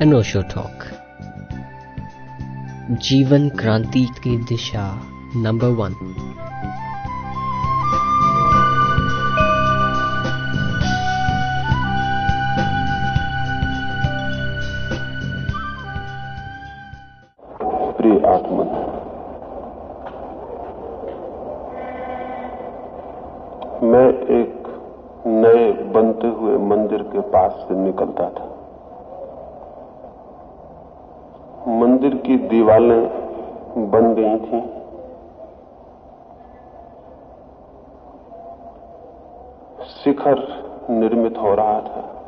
अनोशो talk. जीवन क्रांति की दिशा नंबर वन। की दीवारें बन गई थी। शिखर निर्मित हो रहा था।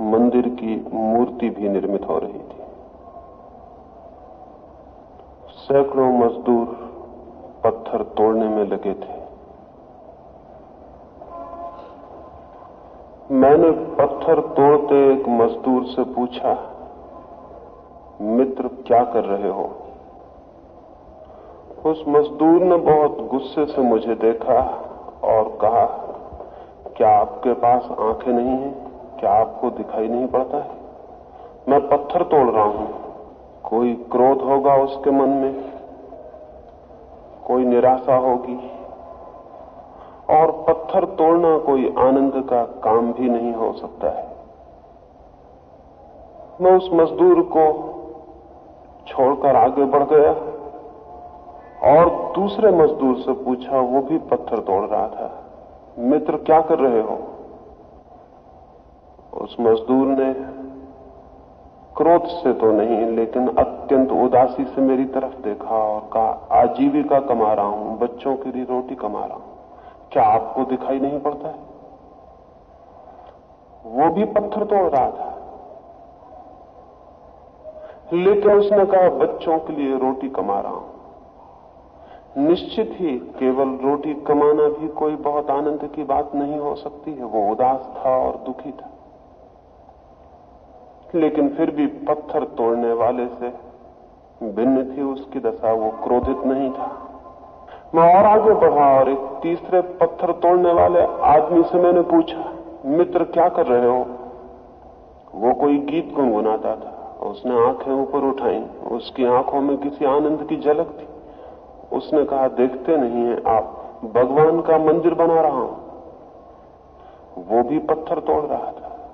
मंदिर की मूर्ति भी निर्मित हो रही थी। सैकड़ों मजदूर पत्थर तोड़ने में लगे थे। मैंने पत्थर तोड़ते एक मजदूर से पूछा मित्र क्या कर रहे हो? उस मजदूर ने बहुत गुस्से से मुझे देखा और कहा, क्या आपके पास आँखें नहीं हैं? क्या आपको दिखाई नहीं पड़ता है? मैं पत्थर तोड़ रहा हूँ। कोई क्रोध होगा उसके मन में? कोई निराशा होगी? और पत्थर तोड़ना कोई आनंद का काम भी नहीं हो सकता है। मैं उस मजदूर को छोड़कर आगे बढ़ गया और दूसरे मजदूर से पूछा, वो भी पत्थर तोड़ रहा था। मित्र, क्या कर रहे हो? उस मजदूर ने, क्रोध से तो नहीं, लेकिन अत्यंत उदासी से मेरी तरफ़ देखा और कहा, आजीविका कमा रहा हूँ, बच्चों के लिए रोटी कमा रहा हूँ। क्या आपको दिखाई नहीं पड़ता है? वो भी पत्थर तोड़ रहा था। लेकिन उसने कहा, बच्चों के लिए रोटी कमा रहा हूँ। निश्चित ही केवल रोटी कमाना भी कोई बहुत आनंद की बात नहीं हो सकती है। वो उदास था और दुखी था। लेकिन फिर भी पत्थर तोड़ने वाले से भिन्न थी उसकी दशा। वो क्रोधित नहीं था। मैं और आगे बढ़ा और एक तीसरे पत्थर तोड़ने वाले आदमी से मैंने पूछा, मित्र, क्या कर रहे हो? वो कोई गीत गुनगुनाता था। उसने आँखें ऊपर उठाई, उसकी आँखों में किसी आनंद की झलक थी। उसने कहा, देखते नहीं है आप, भगवान का मंदिर बना रहा हूँ। वो भी पत्थर तोड़ रहा था।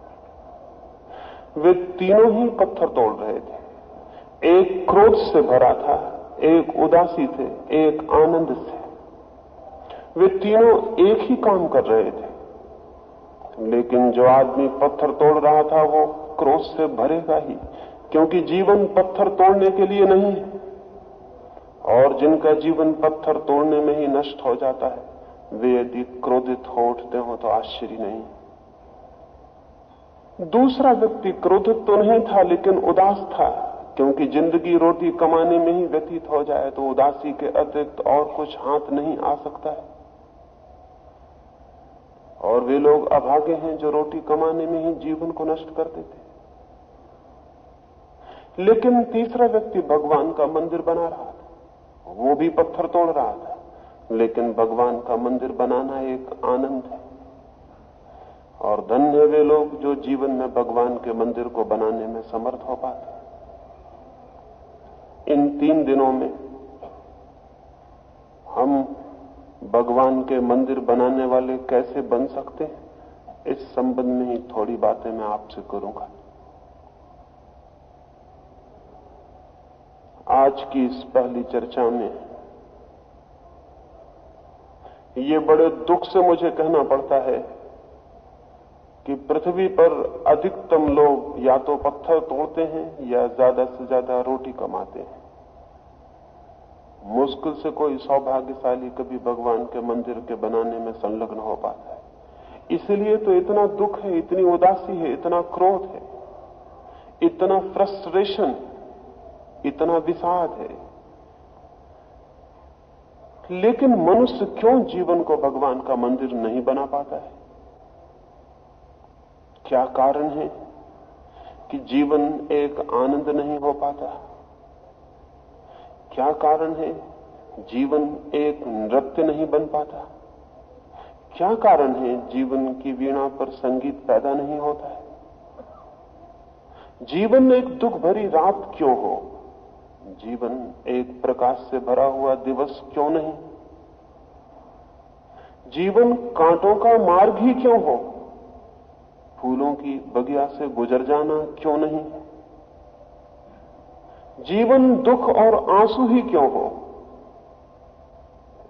वे तीनों ही पत्थर तोड़ रहे थे। एक क्रोध से भरा था, एक उदासी से, एक आनंद से। वे तीनों एक ही काम कर रहे थे। लेकिन जो आदमी पत्थर तोड़ रहा था, वो क्रोध से भरेगा ही। क्योंकि जीवन पत्थर तोड़ने के लिए नहीं है। और जिनका जीवन पत्थर तोड़ने में ही नष्ट हो जाता है, वे यदि क्रोधित हो उठते हो तो आश्चर्य नहीं। दूसरा व्यक्ति क्रोधित तो नहीं था, लेकिन उदास था, क्योंकि ज़िंदगी रोटी कमाने में ही व्यतीत हो जाए तो उदासी के अतिरिक्त और कुछ हाथ नहीं आ सकता है। और वे लोग अभागे हैं जो रोटी कमाने में ही जीवन को नष्ट कर देते लेकिन तीसरा व्यक्ति भगवान का मंदिर बना रहा था। वो भी पत्थर तोड़ रहा था। लेकिन भगवान का मंदिर बनाना एक आनंद है। और धन्य वे लोग जो जीवन में भगवान के मंदिर को बनाने में समर्थ हो पाते इन तीन दिनों में हम भगवान के मंदिर बनाने वाले कैसे बन सकते हैं, इस संबंध में ही थोड़ी बातें मैं आपसे करूँगा। आज की इस पहली चर्चा में ये बड़े दुख से मुझे कहना पड़ता है कि पृथ्वी पर अधिकतम लोग या तो पत्थर तोड़ते हैं या ज़्यादा से ज़्यादा रोटी कमाते हैं। मुश्किल से कोई सौभाग्यशाली कभी भगवान के मंदिर के बनाने में संलग्न हो पाता है। इसलिए तो इतना दुख है, इतनी उदासी है, इतना क्रोध है, इतना फ्रस्ट्रेशन इतना विषाद है। लेकिन मनुष्य क्यों जीवन को भगवान का मंदिर नहीं बना पाता है? क्या कारण है कि जीवन एक आनंद नहीं हो पाता? क्या कारण है जीवन एक नृत्य नहीं बन पाता? क्या कारण है जीवन की वीणा पर संगीत पैदा नहीं होता है? जीवन में एक दुख भरी रात क्यों हो? जीवन एक प्रकाश से भरा हुआ दिवस क्यों नहीं? जीवन कांटों का मार्ग ही क्यों हो? फूलों की बगिया से गुजर जाना क्यों नहीं? जीवन दुख और आँसू ही क्यों हो?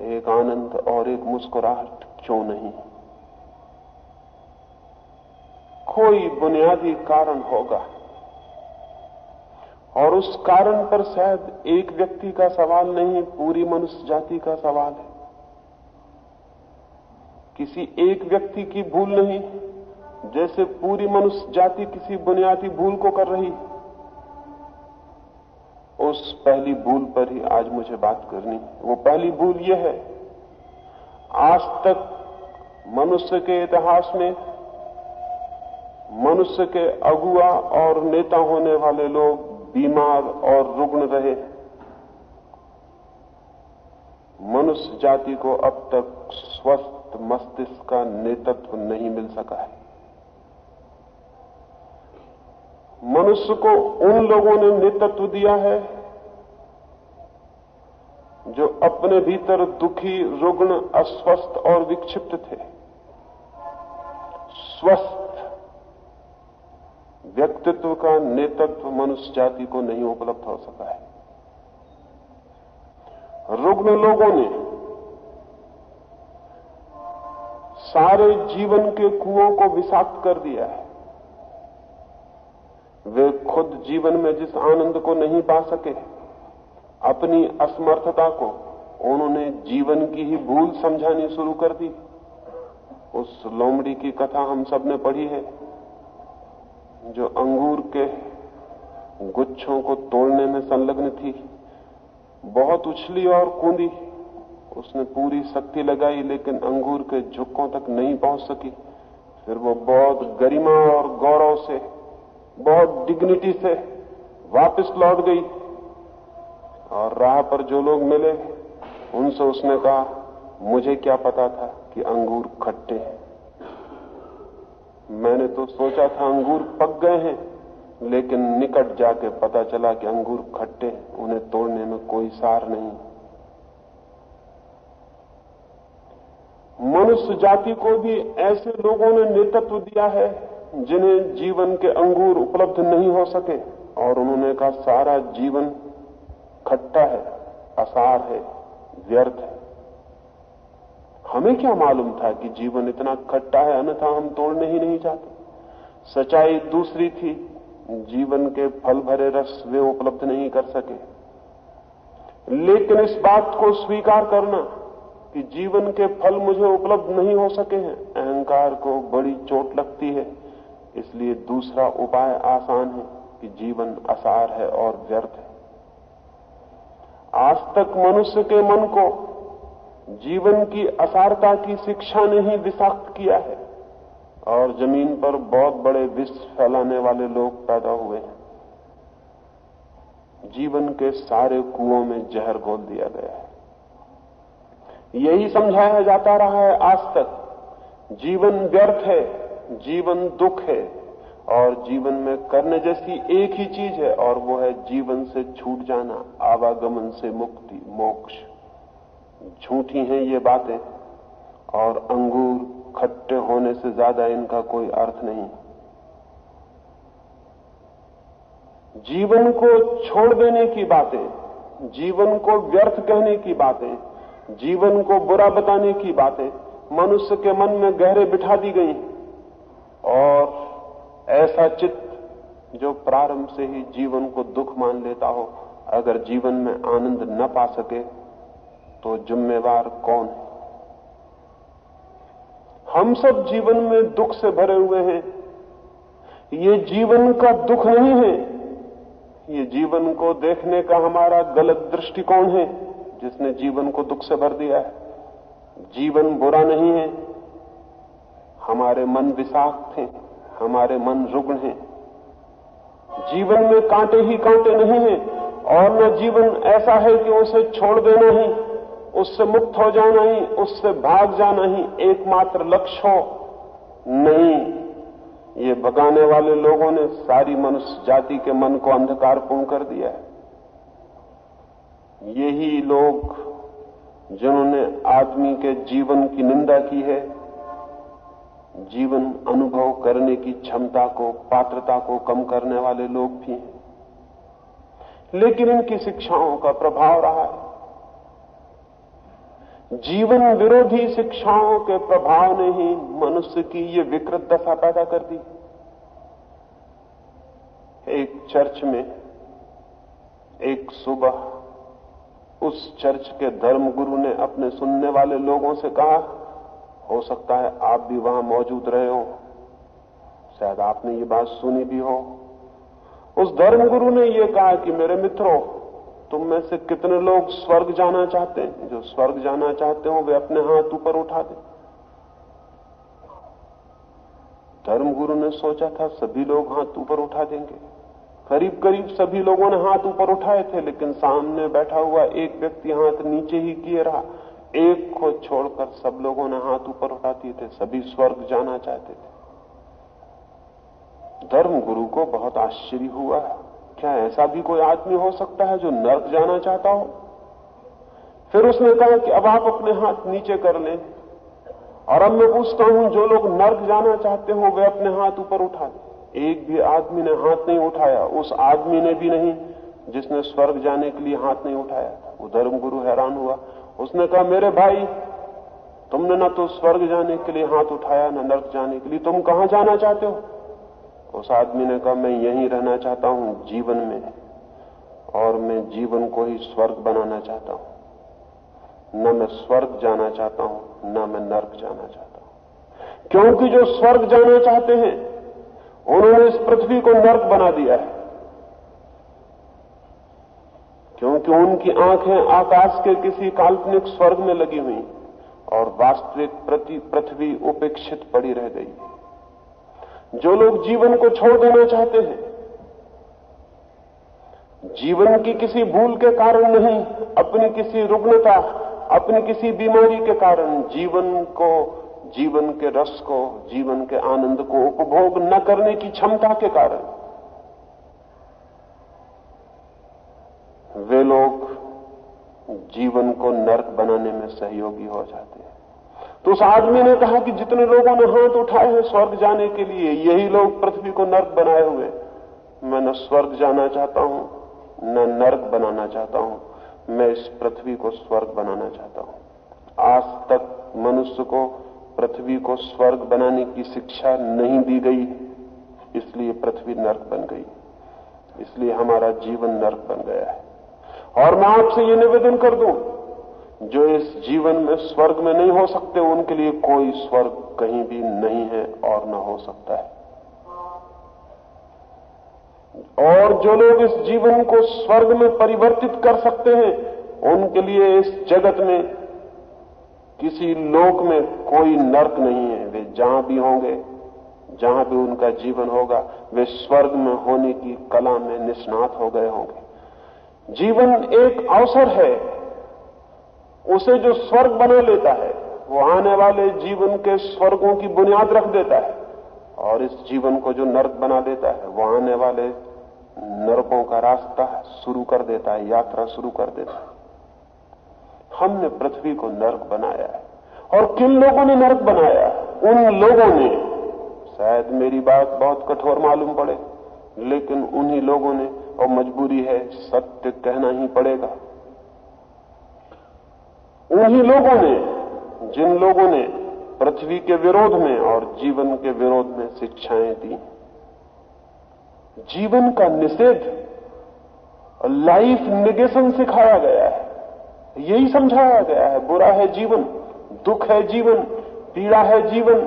एक आनंद और एक मुस्कुराहट क्यों नहीं? कोई बुनियादी कारण होगा। और उस कारण पर शायद एक व्यक्ति का सवाल नहीं, पूरी मनुष्य जाति का सवाल है। किसी एक व्यक्ति की भूल नहीं, जैसे पूरी मनुष्य जाति किसी बुनियादी भूल को कर रही उस पहली भूल पर ही आज मुझे बात करनी वो पहली भूल यह है, आज तक मनुष्य के इतिहास में मनुष्य के अगुआ और नेता होने वाले लोग बीमार और रुग्ण रहे मनुष्य जाति को अब तक स्वस्थ मस्तिष्क का नेतृत्व नहीं मिल सका है। मनुष्य को उन लोगों ने नेतृत्व दिया है जो अपने भीतर दुखी, रुग्ण, अस्वस्थ और विक्षिप्त थे। स्वस्थ व्यक्तित्व का नेतृत्व मनुष्य जाति को नहीं उपलब्ध हो सका है। रुग्ण लोगों ने सारे जीवन के कुओं को विषाक्त कर दिया है। वे खुद जीवन में जिस आनंद को नहीं पा सके, अपनी असमर्थता को उन्होंने जीवन की ही भूल समझानी शुरू कर दी। उस लोमड़ी की कथा हम सबने पढ़ी है। जो अंगूर के गुच्छों को तोड़ने में संलग्न थी, बहुत उछली और कूदी। उसने पूरी शक्ति लगाई, लेकिन अंगूर के झुक्कों तक नहीं पहुँच सकी। फिर वो बहुत गरिमा और गौरव से, बहुत डिग्निटी से वापस लौट गई। और राह पर जो लोग मिले, उनसे उसने कहा, मुझे क्या पता था कि अंगूर खट्टे हैं? मैंने तो सोचा था अंगूर पक गए हैं, लेकिन निकट जाके पता चला कि अंगूर खट्टे उन्हें तोड़ने में कोई सार नहीं। मनुष्य जाति को भी ऐसे लोगों ने नेतृत्व दिया है, जिन्हें जीवन के अंगूर उपलब्ध नहीं हो सके, और उन्होंने कहा, सारा जीवन खट्टा है, असार है, व्यर्थ है। हमें क्या मालूम था कि जीवन इतना खट्टा है, अन्यथा हम तोड़ने ही नहीं चाहते। सच्चाई दूसरी थी, जीवन के फल भरे रस वे उपलब्ध नहीं कर सके। लेकिन इस बात को स्वीकार करना कि जीवन के फल मुझे उपलब्ध नहीं हो सके हैं, अहंकार को बड़ी चोट लगती है। इसलिए दूसरा उपाय आसान है कि जीवन असार है और व्यर्थ है। आज तक मनुष्य के मन को जीवन की असारता की शिक्षा ने ही विषाक्त किया है। और ज़मीन पर बहुत बड़े विष फैलाने वाले लोग पैदा हुए हैं। जीवन के सारे कुओं में जहर घोल दिया गया है। यही समझाया जाता रहा है आज तक। जीवन व्यर्थ है, जीवन दुख है, और जीवन में करने जैसी एक ही चीज़ है, और वो है जीवन से छूट जाना, आवागमन से मुक्ति, मोक्ष। झूठी हैं ये बातें, और अंगूर खट्टे होने से ज़्यादा इनका कोई अर्थ नहीं। जीवन को छोड़ देने की बातें, जीवन को व्यर्थ कहने की बातें, जीवन को बुरा बताने की बातें, मनुष्य के मन में गहरे बिठा दी गई और ऐसा चित्त जो प्रारंभ से ही जीवन को दुख मान लेता हो, अगर जीवन में आनंद न पा सके तो जिम्मेवार कौन है? हम सब जीवन में दुख से भरे हुए हैं। ये जीवन का दुख नहीं है। ये जीवन को देखने का हमारा गलत दृष्टिकोण है, जिसने जीवन को दुख से भर दिया है। जीवन बुरा नहीं है। हमारे मन विषाक्त हैं, हमारे मन रुग्ण हैं। जीवन में कांटे ही कांटे नहीं हैं, और न जीवन ऐसा है कि उसे छोड़ देना ही। उससे मुक्त हो जाना ही उससे भाग जाना ही एकमात्र लक्ष्य हो नहीं। ये भगाने वाले लोगों ने सारी मनुष्य जाति के मन को अंधकारपूर्ण कर दिया है। यही लोग जिन्होंने आदमी के जीवन की निंदा की है, जीवन अनुभव करने की क्षमता को, पात्रता को कम करने वाले लोग भी हैं। लेकिन इनकी शिक्षाओं का प्रभाव रहा है। जीवन विरोधी शिक्षाओं के प्रभाव ने ही मनुष्य की ये विकृत दशा पैदा कर दी। एक चर्च में एक सुबह उस चर्च के धर्मगुरु ने अपने सुनने वाले लोगों से कहा, हो सकता है आप भी वहाँ मौजूद रहे हो। शायद आपने ये बात सुनी भी हो। उस धर्मगुरु ने यह कहा कि मेरे मित्रों तुम में से कितने लोग स्वर्ग जाना चाहते हैं? जो स्वर्ग जाना चाहते हो, वे अपने हाथ ऊपर उठा दें। धर्मगुरु ने सोचा था, सभी लोग हाथ ऊपर उठा देंगे। करीब करीब सभी लोगों ने हाथ ऊपर उठाए थे, लेकिन सामने बैठा हुआ एक व्यक्ति हाथ नीचे ही किए रहा। एक को छोड़कर सब लोगों ने हाथ ऊपर उठा दिए थे, सभी स्वर्ग जाना चाहते थे। धर्मगुरु को बहुत आश्चर्य हुआ। क्या ऐसा भी कोई आदमी हो सकता है जो नर्क जाना चाहता हो? फिर उसने कहा कि अब आप अपने हाथ नीचे कर लें। और अब मैं पूछता हूँ, जो लोग नर्क जाना चाहते हो, वे अपने हाथ ऊपर उठा दें एक भी आदमी ने हाथ नहीं उठाया। उस आदमी ने भी नहीं, जिसने स्वर्ग जाने के लिए हाथ नहीं उठाया। वो धर्मगुरु हैरान हुआ। उसने कहा, मेरे भाई, तुमने ना तो स्वर्ग जाने के लिए हाथ उठाया, ना नर्क जाने के लिए। तुम कहाँ जाना चाहते हो? उस आदमी ने कहा, मैं यहीं रहना चाहता हूँ जीवन में और मैं जीवन को ही स्वर्ग बनाना चाहता हूँ। न मैं स्वर्ग जाना चाहता हूँ, न मैं नर्क जाना चाहता हूँ। क्योंकि जो स्वर्ग जाना चाहते हैं, उन्होंने इस पृथ्वी को नर्क बना दिया है। क्योंकि उनकी आँखें आकाश के किसी काल्पनिक स्वर्ग में लगी हुई और वास्तविक पृथ्वी उपेक्षित पड़ी रह गई। जो लोग जीवन को छोड़ देना चाहते हैं, जीवन की किसी भूल के कारण नहीं, अपनी किसी रुग्णता, अपनी किसी बीमारी के कारण जीवन को, जीवन के रस को, जीवन के आनंद को उपभोग न करने की क्षमता के कारण वे लोग जीवन को नर्क बनाने में सहयोगी हो जाते हैं। तो उस आदमी ने कहा कि जितने लोगों ने हाथ उठाए हैं स्वर्ग जाने के लिए, यही लोग पृथ्वी को नर्क बनाए हुए। मैं न स्वर्ग जाना चाहता हूँ, न नर्क बनाना चाहता हूँ। मैं इस पृथ्वी को स्वर्ग बनाना चाहता हूँ। आज तक मनुष्य को पृथ्वी को स्वर्ग बनाने की शिक्षा नहीं दी गई, इसलिए पृथ्वी नर्क बन गई। इसलिए हमारा जीवन नर्क बन गया है। और मैं आपसे ये निवेदन कर दूँ जो इस जीवन में स्वर्ग में नहीं हो सकते, उनके लिए कोई स्वर्ग कहीं भी नहीं है और न हो सकता है। और जो लोग इस जीवन को स्वर्ग में परिवर्तित कर सकते हैं, उनके लिए इस जगत में किसी लोक में कोई नर्क नहीं है। वे जहाँ भी होंगे, जहाँ भी उनका जीवन होगा, वे स्वर्ग में होने की कला में निष्णात हो गए होंगे। जीवन एक अवसर है उसे जो स्वर्ग बना लेता है, वो आने वाले जीवन के स्वर्गों की बुनियाद रख देता है। और इस जीवन को जो नर्क बना देता है, वो आने वाले नरकों का रास्ता शुरू कर देता है, यात्रा शुरू कर देता है। हमने पृथ्वी को नर्क बनाया है। और किन लोगों ने नर्क बनाया? उन लोगों ने। शायद मेरी बात बहुत कठोर मालूम पड़े, लेकिन उन्हीं लोगों ने, और मजबूरी है, सत्य कहना ही पड़ेगा। उन्हीं लोगों ने, जिन लोगों ने पृथ्वी के विरोध में और जीवन के विरोध में शिक्षाएँ दी। जीवन का निषेध लाइफ निगेशन सिखाया गया है। यही समझाया गया है, बुरा है जीवन, दुख है जीवन, पीड़ा है जीवन,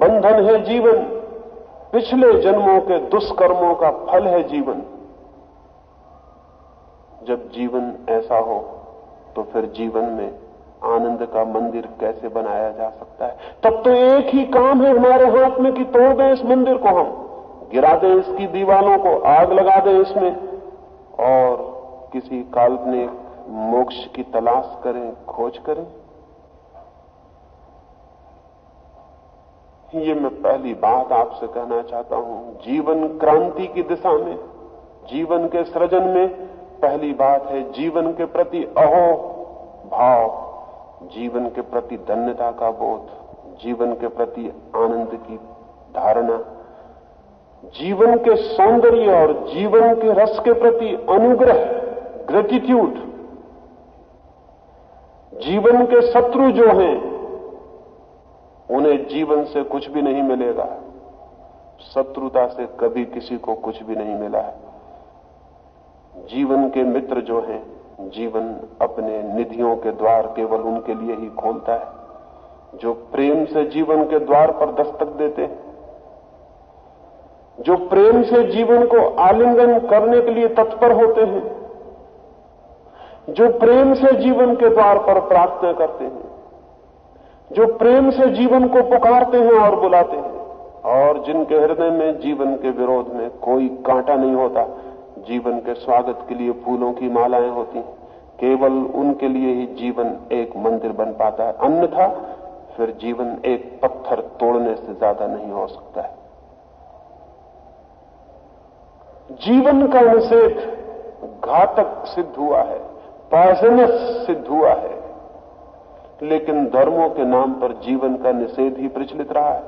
बंधन है जीवन, पिछले जन्मों के दुष्कर्मों का फल है जीवन। जब जीवन ऐसा हो तो फिर जीवन में आनंद का मंदिर कैसे बनाया जा सकता है? तब तो एक ही काम है हमारे हाथ में कि तोड़ दें इस मंदिर को हम। गिरा दें इसकी दीवालों को, आग लगा दें इसमें। और किसी काल्पनिक मोक्ष की तलाश करें, खोज करें। ये मैं पहली बात आपसे कहना चाहता हूँ। जीवन क्रांति की दिशा में, जीवन के सृजन में पहली बात है जीवन के प्रति अहो भाव। जीवन के प्रति धन्यता का बोध, जीवन के प्रति आनंद की धारणा, जीवन के सौंदर्य और जीवन के रस के प्रति अनुग्रह ग्रेटिट्यूड जीवन के शत्रु जो हैं, उन्हें जीवन से कुछ भी नहीं मिलेगा। शत्रुता से कभी किसी को कुछ भी नहीं मिला है। जीवन के मित्र जो हैं जीवन अपने निधियों के द्वार केवल उनके लिए ही खोलता है, जो प्रेम से जीवन के द्वार पर दस्तक देते हैं। जो प्रेम से जीवन को आलिंगन करने के लिए तत्पर होते हैं, जो प्रेम से जीवन के द्वार पर प्रार्थना करते हैं, जो प्रेम से जीवन को पुकारते हैं और बुलाते हैं, और जिनके हृदय में जीवन के विरोध में कोई कांटा नहीं होता जीवन के स्वागत के लिए फूलों की मालाएँ होती हैं केवल उनके लिए ही जीवन एक मंदिर बन पाता है। अन्यथा फिर जीवन एक पत्थर तोड़ने से ज़्यादा नहीं हो सकता है। जीवन का निषेध घातक सिद्ध हुआ है, पॉइजनस सिद्ध हुआ है, लेकिन धर्मों के नाम पर जीवन का निषेध ही प्रचलित रहा है।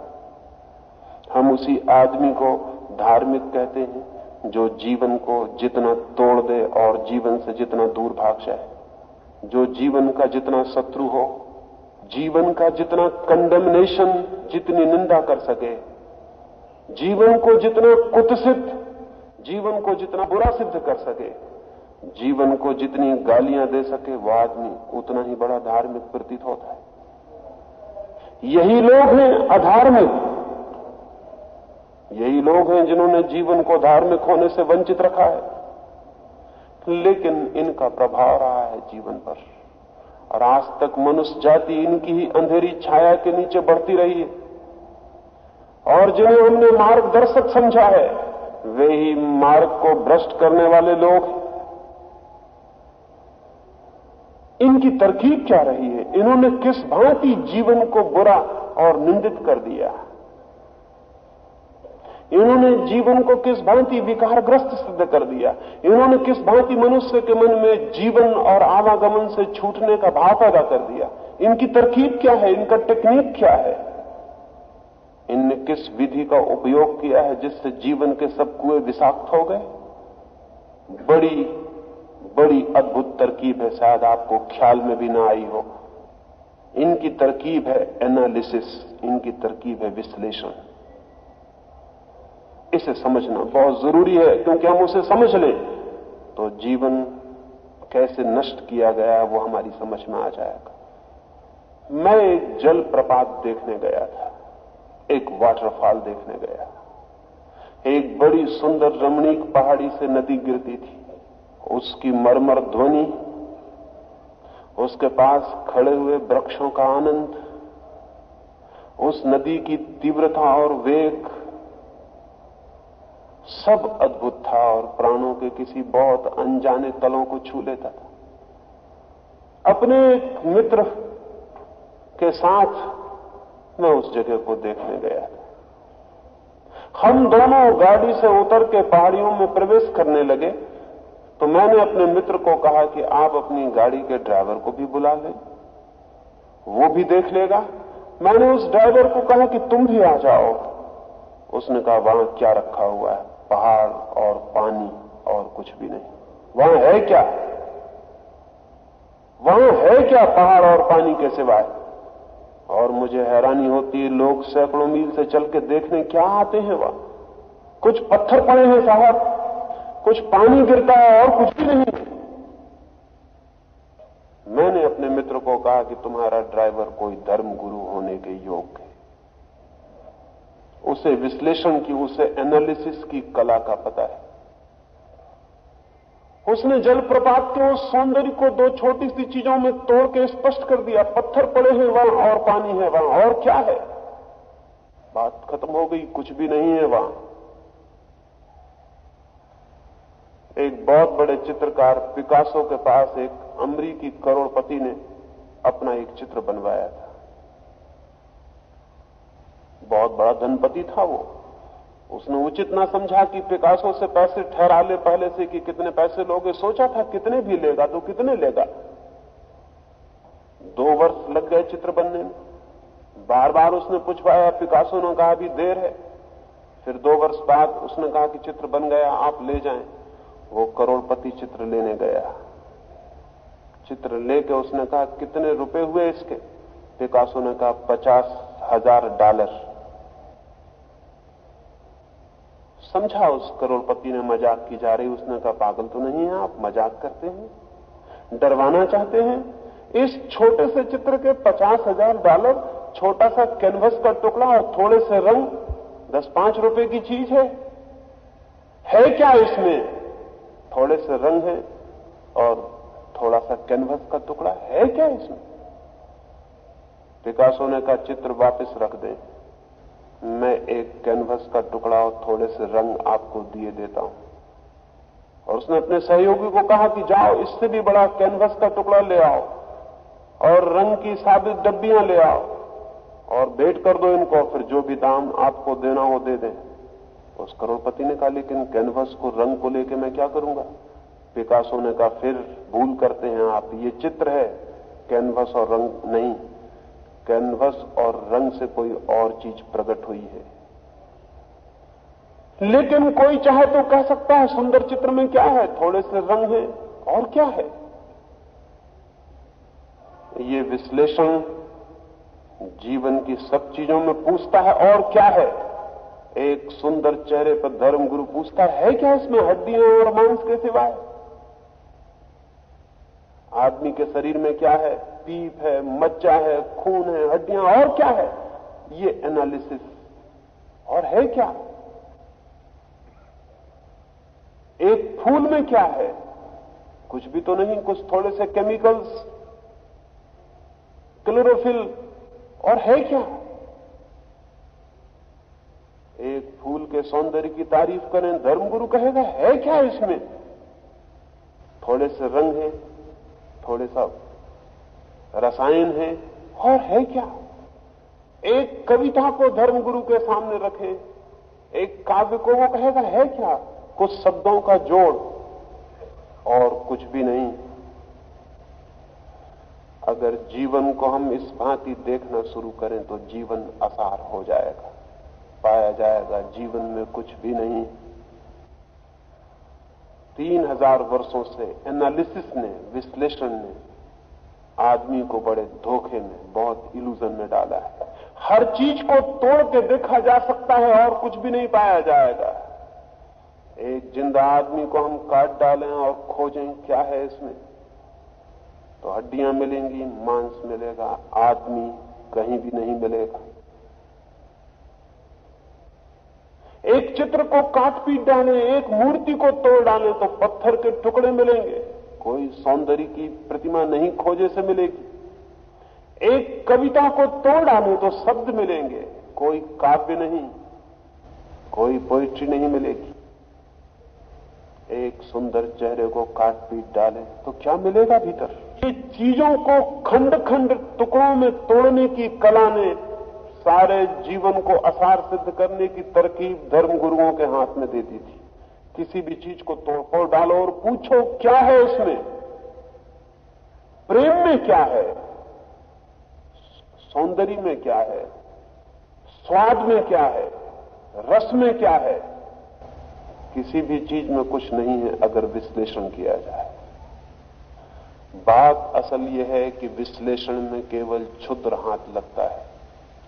हम उसी आदमी को धार्मिक कहते हैं जो जीवन को जितना तोड़ दे और जीवन से जितना दूर भाग जाए। जो जीवन का जितना शत्रु हो, जीवन का जितना कंडेमनेशन जितनी निंदा कर सके, जीवन को जितना कुत्सित, जीवन को जितना बुरा सिद्ध कर सके, जीवन को जितनी गालियाँ दे सके, वो आदमी उतना ही बड़ा धार्मिक प्रतीत होता है। यही लोग हैं अधार्मिक। यही लोग हैं जिन्होंने जीवन को धार्मिक होने से वंचित रखा है। लेकिन इनका प्रभाव रहा है जीवन पर। और आज तक मनुष्य जाति इनकी ही अंधेरी छाया के नीचे बढ़ती रही है। और जिन्हें हमने मार्गदर्शक समझा है, वे ही मार्ग को भ्रष्ट करने वाले लोग हैं। इनकी तरकीब क्या रही है? इन्होंने किस भांति जीवन को बुरा और निंदित कर दिया? इन्होंने जीवन को किस भांति विकारग्रस्त सिद्ध कर दिया? इन्होंने किस भांति मनुष्य के मन में जीवन और आवागमन से छूटने का भाव पैदा कर दिया? इनकी तरकीब क्या है? इनका टेक्निक क्या है? इनने किस विधि का उपयोग किया है जिससे जीवन के सब कुएँ विषाक्त हो गए? बड़ी बड़ी अद्भुत तरकीब है, शायद आपको ख्याल में भी ना आई हो। इनकी तरकीब है एनालिसिस, इनकी तरकीब है विश्लेषण। इसे समझना बहुत ज़रूरी है, क्योंकि हम उसे समझ लें। तो जीवन कैसे नष्ट किया गया, वो हमारी समझ में आ जाएगा। मैं एक जल प्रपात देखने गया था, एक वाटरफॉल देखने गया। एक बड़ी सुंदर रमणीक पहाड़ी से नदी गिरती थी, उसकी मरमर ध्वनि, उसके पास खड़े हुए वृक्षों का आनंद, उस नदी की तीव्रता और वेग सब अद्भुत था और प्राणों के किसी बहुत अनजाने तलों को छू लेता था। अपने एक मित्र के साथ मैं उस जगह को देखने गया था। हम दोनों गाड़ी से उतर के पहाड़ियों में प्रवेश करने लगे तो मैंने अपने मित्र को कहा कि आप अपनी गाड़ी के ड्राइवर को भी बुला लें, वो भी देख लेगा। मैंने उस ड्राइवर को कहा कि तुम भी आ जाओ। उसने कहा, वहाँ क्या रखा हुआ है? पहाड़ और पानी और कुछ भी नहीं। वहाँ है क्या? वहाँ है क्या पहाड़ और पानी के सिवाय? और मुझे हैरानी होती है, लोग सैकड़ों मील से चल के देखने क्या आते हैं वहाँ? कुछ पत्थर पड़े हैं साहब। कुछ पानी गिरता है और कुछ भी नहीं। मैंने अपने मित्र को कहा कि तुम्हारा ड्राइवर कोई धर्म गुरु होने के योग्य उसे विश्लेषण की, उसे एनालिसिस की कला का पता है। उसने जलप्रपात के उस सौंदर्य को दो छोटी सी चीज़ों में तोड़ के स्पष्ट कर दिया। पत्थर पड़े हैं, वहाँ और पानी है, वहाँ और क्या है? बात खत्म हो गई, कुछ भी नहीं है वहाँ। एक बहुत बड़े चित्रकार पिकासो के पास एक अमरीकी करोड़पति ने अपना एक चित्र बनवाया था। बहुत बड़ा धनपति था वो। उसने उचित ना समझा कि पिकासो से पैसे ठहरा ले पहले से कि कितने पैसे लोगे। सोचा था, कितने भी लेगा तो कितने लेगा। दो वर्ष लग गए चित्र बनने में। बार बार उसने पूछवाया, पिकासो ने कहा, अभी देर है। फिर दो वर्ष बाद उसने कहा कि चित्र बन गया, आप ले जाएँ। वो करोड़पति चित्र लेने गया। चित्र लेके उसने कहा, कितने रुपए हुए इसके? पिकासो ने कहा, पचास हज़ार डॉलर। समझा उस करोड़पति ने मज़ाक की जा रही, उसने कहा, पागल तो नहीं है, आप मज़ाक करते हैं। डरवाना चाहते हैं? इस छोटे से चित्र के पचास हज़ार डॉलर, छोटा सा कैनवस का टुकड़ा और थोड़े से रंग, दस पाँच रुपए की चीज़ है। है क्या इसमें? थोड़े से रंग है और थोड़ा सा कैनवस का टुकड़ा है क्या इसमें? पिकासो ने का चित्र वापस रख दें। मैं एक कैनवस का टुकड़ा और थोड़े से रंग आपको दिए देता हूँ। और उसने अपने सहयोगी को कहा कि जाओ, इससे भी बड़ा कैनवस का टुकड़ा ले आओ और रंग की साबित डब्बियाँ ले आओ और भेंट कर दो इनको, फिर जो भी दाम आपको देना हो दे दें। उस करोड़पति ने कहा, लेकिन कैनवस को रंग को लेके मैं क्या करूँगा? पिकासो ने कहा, फिर भूल करते हैं आप, ये चित्र है कैनवस और रंग नहीं। कैनवस और रंग से कोई और चीज़ प्रकट हुई है। लेकिन कोई चाहे तो कह सकता है सुंदर चित्र में क्या है? थोड़े से रंग है और क्या है? ये विश्लेषण जीवन की सब चीज़ों में पूछता है और क्या है? एक सुंदर चेहरे पर धर्म गुरु पूछता है क्या इसमें हड्डियाँ और मांस के सिवाय? आदमी के शरीर में क्या है? पीप है, मज्जा है, खून है, हड्डियाँ, और क्या है? ये एनालिसिस और है क्या? एक फूल में क्या है? कुछ भी तो नहीं, कुछ थोड़े से केमिकल्स क्लोरोफिल और है क्या? एक फूल के सौंदर्य की तारीफ़ करें, धर्मगुरु कहेगा, है क्या इसमें? थोड़े से रंग है, थोड़े सा रसायन है, और है क्या? एक कविता को धर्मगुरु के सामने रखे, एक काव्य को वो कहेगा, है क्या? कुछ शब्दों का जोड़, और कुछ भी नहीं। अगर जीवन को हम इस भांति देखना शुरू करें तो जीवन आसार हो जाएगा, पाया जाएगा, जीवन में कुछ भी नहीं। तीन हज़ार वर्षों से एनालिसिस ने, विश्लेषण ने आदमी को बड़े धोखे में, बहुत इल्यूजन में डाला है। हर चीज़ को तोड़ के देखा जा सकता है और कुछ भी नहीं पाया जाएगा। एक ज़िंदा आदमी को हम काट डालें और खोजें क्या है इसमें। तो हड्डियाँ मिलेंगी, मांस मिलेगा, आदमी कहीं भी नहीं मिलेगा। एक चित्र को काट पीट डालें, एक मूर्ति को तोड़ डालें तो पत्थर के टुकड़े मिलेंगे। कोई सौंदर्य की प्रतिमा नहीं खोजे से मिलेगी। एक कविता को तोड़ डालें तो शब्द मिलेंगे, कोई काव्य नहीं, कोई पोइट्री नहीं मिलेगी। एक सुंदर चेहरे को काट पीट डालें तो क्या मिलेगा भीतर? ये चीज़ों को खंड खंड टुकड़ों में तोड़ने की कला ने सारे जीवन को असार सिद्ध करने की तरकीब धर्म गुरुओं के हाथ में दे दी थी। किसी भी चीज़ को तोड़फोड़ डालो और पूछो, क्या है उसमें? प्रेम में क्या है? सौंदर्य में क्या है? स्वाद में क्या है? रस में क्या है? किसी भी चीज़ में कुछ नहीं है अगर विश्लेषण किया जाए। बात असल यह है कि विश्लेषण में केवल क्षुद्र हाथ लगता है,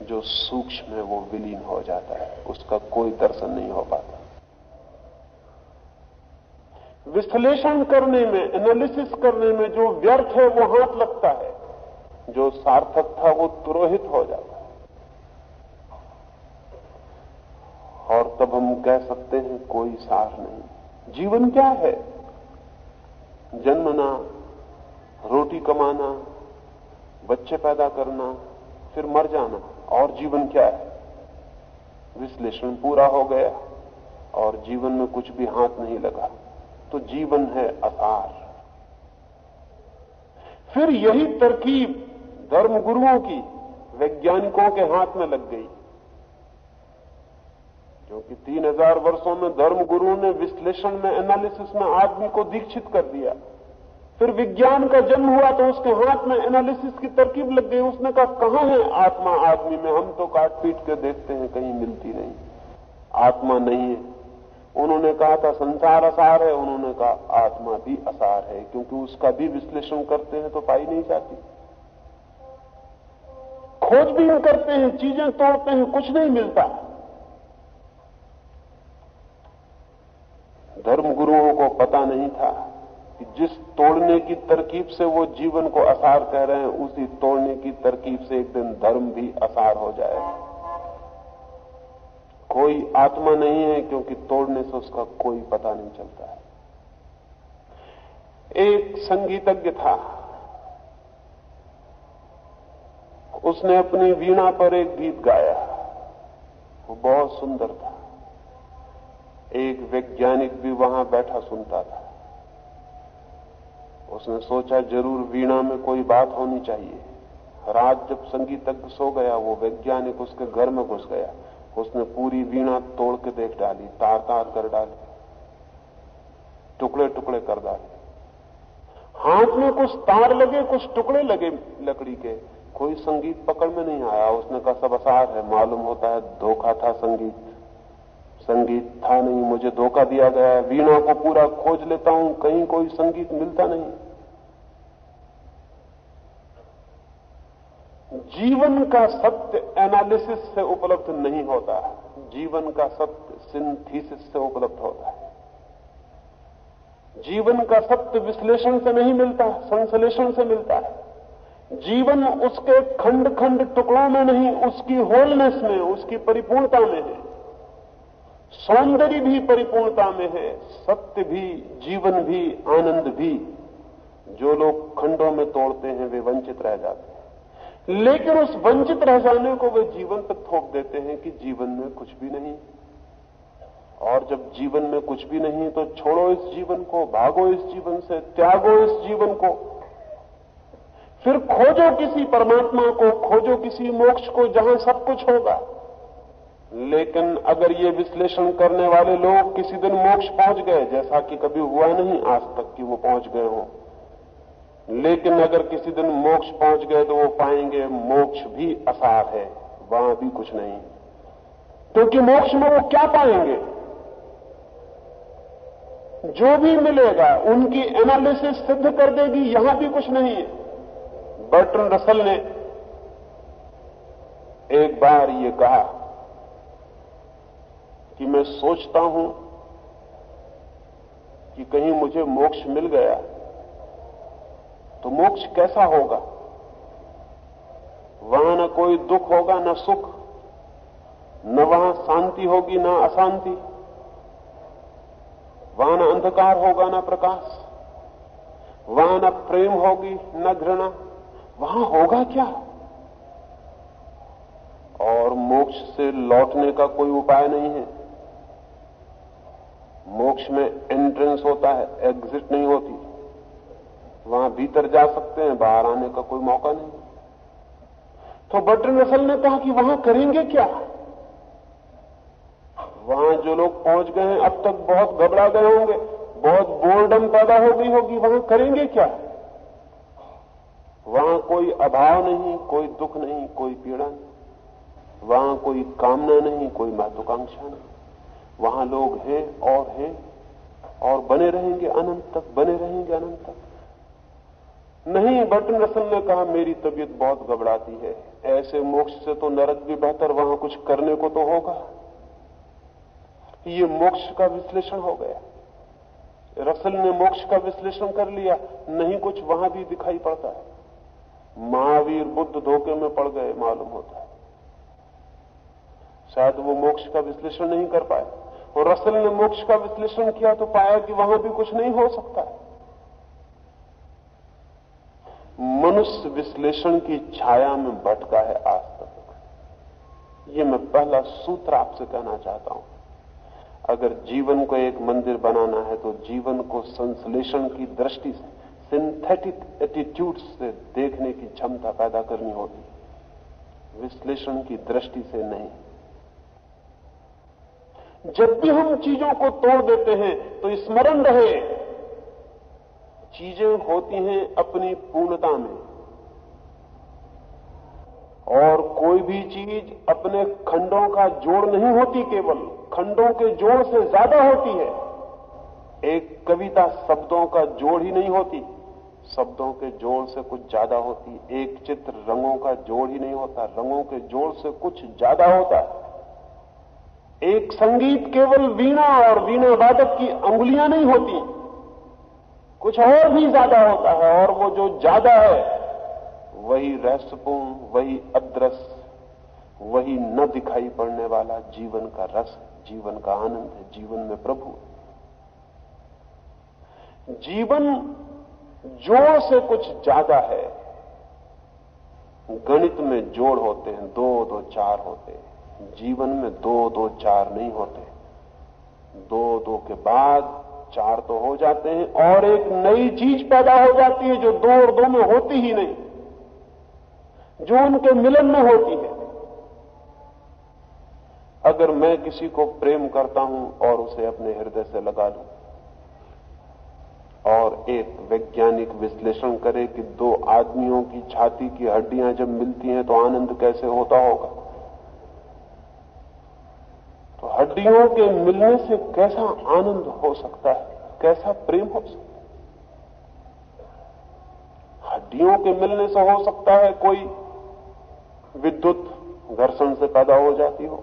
जो सूक्ष्म है वो विलीन हो जाता है, उसका कोई दर्शन नहीं हो पाता। विश्लेषण करने में एनालिसिस करने में जो व्यर्थ है, वो हाथ लगता है। जो सार्थक था, वो तुरोहित हो जाता है। और तब हम कह सकते हैं, कोई सार नहीं। जीवन क्या है? जन्मना, रोटी कमाना, बच्चे पैदा करना, फिर मर जाना, और जीवन क्या है? विश्लेषण पूरा हो गया, और जीवन में कुछ भी हाथ नहीं लगा। तो जीवन है असार फिर यही तरकीब धर्म गुरुओं की वैज्ञानिकों के हाथ में लग गई। क्योंकि तीन हज़ार वर्षों में धर्म गुरु ने विश्लेषण में एनालिसिस में आदमी को दीक्षित कर दिया। फिर विज्ञान का जन्म हुआ तो उसके हाथ में एनालिसिस की तरकीब लग गई। उसने कहा, कहाँ है आत्मा? आदमी में हम तो काट पीट के देखते हैं, कहीं मिलती नहीं। आत्मा नहीं है। उन्होंने कहा था संसार असार है, उन्होंने कहा आत्मा भी असार है, क्योंकि उसका भी विश्लेषण करते हैं तो पाई नहीं जाती। खोजबीन करते हैं, चीज़ें तोड़ते हैं, कुछ नहीं मिलता। धर्म गुरुओं को पता नहीं था कि जिस तोड़ने की तरकीब से वो जीवन को असार कह रहे हैं, उसी तोड़ने की तरकीब से एक दिन धर्म भी असार हो जाएगा। कोई आत्मा नहीं है, क्योंकि तोड़ने से उसका कोई पता नहीं चलता है। एक संगीतज्ञ था। उसने अपनी वीणा पर एक गीत गाया। वो बहुत सुंदर था। एक वैज्ञानिक भी वहाँ बैठा सुनता था। उसने सोचा, ज़रूर वीणा में कोई बात होनी चाहिए। रात जब संगीतज्ञ सो गया, वो वैज्ञानिक उसके घर में घुस गया। उसने पूरी वीणा तोड़ के देख डाली तार तार कर डाली टुकड़े टुकड़े कर डाले। हाथ में कुछ तार लगे, कुछ टुकड़े लगे लकड़ी के। कोई संगीत पकड़ में नहीं आया। उसने कहा, सब असार है, मालूम होता है, धोखा था संगीत। संगीत था नहीं, मुझे धोखा दिया गया वीणा को पूरा खोज लेता हूँ, कहीं कोई संगीत मिलता नहीं। जीवन का सत्य एनालिसिस से उपलब्ध नहीं होता जीवन का सत्य सिंथीसिस से उपलब्ध होता है। जीवन का सत्य विश्लेषण से नहीं मिलता संश्लेषण से मिलता है। जीवन उसके खंड खंड टुकड़ों में नहीं, उसकी होलनेस में, उसकी परिपूर्णता में है। सौंदर्य भी परिपूर्णता में है, सत्य भी, जीवन भी, आनंद भी। जो लोग खंडों में तोड़ते हैं, वे वंचित रह जाते हैं। लेकिन उस वंचित रह जाने को वे जीवन पर थोप देते हैं कि जीवन में कुछ भी नहीं। और जब जीवन में कुछ भी नहीं तो छोड़ो इस जीवन को, भागो इस जीवन से, त्यागो इस जीवन को। फिर खोजो किसी परमात्मा को, खोजो किसी मोक्ष को, जहाँ सब कुछ होगा। लेकिन अगर ये विश्लेषण करने वाले लोग किसी दिन मोक्ष पहुँच गए, जैसा कि कभी हुआ नहीं आज तक कि वो पहुँच गए हो। लेकिन अगर किसी दिन मोक्ष पहुँच गए तो वो पाएँगे मोक्ष भी असार है, वहाँ भी कुछ नहीं। क्योंकि तो मोक्ष में वो क्या पाएँगे? जो भी मिलेगा, उनकी एनालिसिस सिद्ध कर देगी, यहाँ भी कुछ नहीं है। बर्टन रसल ने एक बार ये कहा कि मैं सोचता हूँ कि कहीं मुझे मोक्ष मिल गया। तो मोक्ष कैसा होगा? वहाँ न कोई दुख होगा, न सुख। न वहाँ शांति होगी, न अशांति। वहाँ न अंधकार होगा, न प्रकाश। वहाँ न प्रेम होगी, न घृणा। वहाँ होगा क्या? और मोक्ष से लौटने का कोई उपाय नहीं है। मोक्ष में एंट्रेंस होता है एग्जिट नहीं होती। वहाँ भीतर जा सकते हैं, बाहर आने का कोई मौका नहीं। तो बटन रसल ने कहा कि वहाँ करेंगे क्या? वहाँ जो लोग पहुँच गए हैं, अब तक बहुत घबरा गए होंगे, बहुत बोर्डम पैदा हो गई होगी, वहाँ करेंगे क्या? वहाँ कोई अभाव नहीं, कोई दुख नहीं, कोई पीड़ा नहीं। वहाँ कोई कामना नहीं, कोई महत्वाकांक्षा नहीं। वहाँ लोग हैं और हैं, और बने रहेंगे अनंत तक, बने रहेंगे अनंत तक। नहीं बटन रसल ने कहा, मेरी तबीयत बहुत घबराती है। ऐसे मोक्ष से तो नरक भी बेहतर, वहाँ कुछ करने को तो होगा। ये मोक्ष का विश्लेषण हो गया। रसल ने मोक्ष का विश्लेषण कर लिया। नहीं, कुछ वहाँ भी दिखाई पड़ता है। महावीर बुद्ध धोखे में पड़ गए, मालूम होता है। शायद वो मोक्ष का विश्लेषण नहीं कर पाए। और रसल ने मोक्ष का विश्लेषण किया तो पाया कि वहाँ भी कुछ नहीं हो सकता मनुष्य विश्लेषण की छाया में भटका है आज तक। ये मैं पहला सूत्र आपसे कहना चाहता हूँ। अगर जीवन को एक मंदिर बनाना है तो जीवन को संश्लेषण की दृष्टि से सिंथेटिक एटीट्यूड से देखने की क्षमता पैदा करनी होगी विश्लेषण की दृष्टि से नहीं। जब भी हम चीज़ों को तोड़ देते हैं तो स्मरण रहे चीज़ें होती हैं अपनी पूर्णता में। और कोई भी चीज़ अपने खंडों का जोड़ नहीं होती केवल, खंडों के जोड़ से ज़्यादा होती है। एक कविता शब्दों का जोड़ ही नहीं होती, शब्दों के जोड़ से कुछ ज़्यादा होती, एक चित्र रंगों का जोड़ ही नहीं होता, रंगों के जोड़ से कुछ ज़्यादा होता। है एक संगीत केवल वीणा और वीणा वादक की अंगुलियाँ नहीं होती कुछ और भी ज़्यादा होता है और वो जो ज़्यादा है, वही रहस्यपूर्ण, वही अदृश्य वही न दिखाई पड़ने वाला जीवन का रस, जीवन का आनंद है, जीवन में प्रभु जीवन जोड़ से कुछ ज़्यादा है, गणित में जोड़ होते हैं, दो दो, चार होते हैं। जीवन में दो दो, चार नहीं होते। दो दो के बाद चार तो हो जाते हैं और एक नई चीज़ पैदा हो जाती है जो दो और दो में होती ही नहीं, जो उनके मिलन में होती है। अगर मैं किसी को प्रेम करता हूँ और उसे अपने हृदय से लगा लूँ और एक वैज्ञानिक विश्लेषण करे कि दो आदमियों की छाती की हड्डियाँ जब मिलती हैं तो आनंद कैसे होता होगा? हड्डियों के मिलने से कैसा आनंद हो सकता है? कैसा प्रेम हो सकता है? हड्डियों के मिलने से हो सकता है कोई विद्युत घर्षण से पैदा हो जाती हो।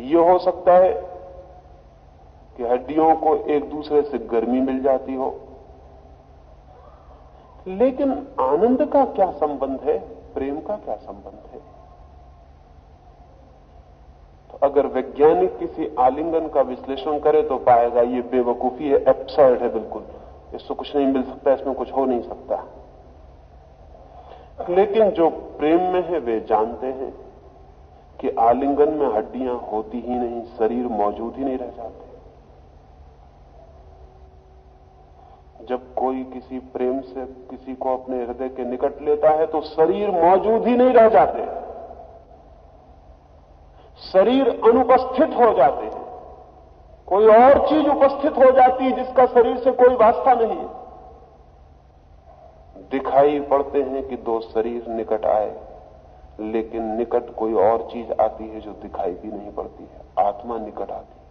यह हो सकता है कि हड्डियों को एक दूसरे से गर्मी मिल जाती हो। लेकिन आनंद का क्या संबंध है? प्रेम का क्या संबंध है तो अगर वैज्ञानिक किसी आलिंगन का विश्लेषण करे तो पाएगा ये बेवकूफ़ी है एप्सर्ड है बिल्कुल। इससे कुछ नहीं मिल सकता, इसमें कुछ हो नहीं सकता। लेकिन जो प्रेम में है, वे जानते हैं कि आलिंगन में हड्डियाँ होती ही नहीं, शरीर मौजूद ही नहीं रह जाते। जब कोई किसी प्रेम से किसी को अपने हृदय के निकट लेता है तो शरीर मौजूद ही नहीं रह जाते। शरीर अनुपस्थित हो जाते हैं। कोई और चीज़ उपस्थित हो जाती है जिसका शरीर से कोई वास्ता नहीं है। दिखाई पड़ते हैं कि दो शरीर निकट आए, लेकिन निकट कोई और चीज़ आती है जो दिखाई भी नहीं पड़ती है। आत्मा निकट आती है।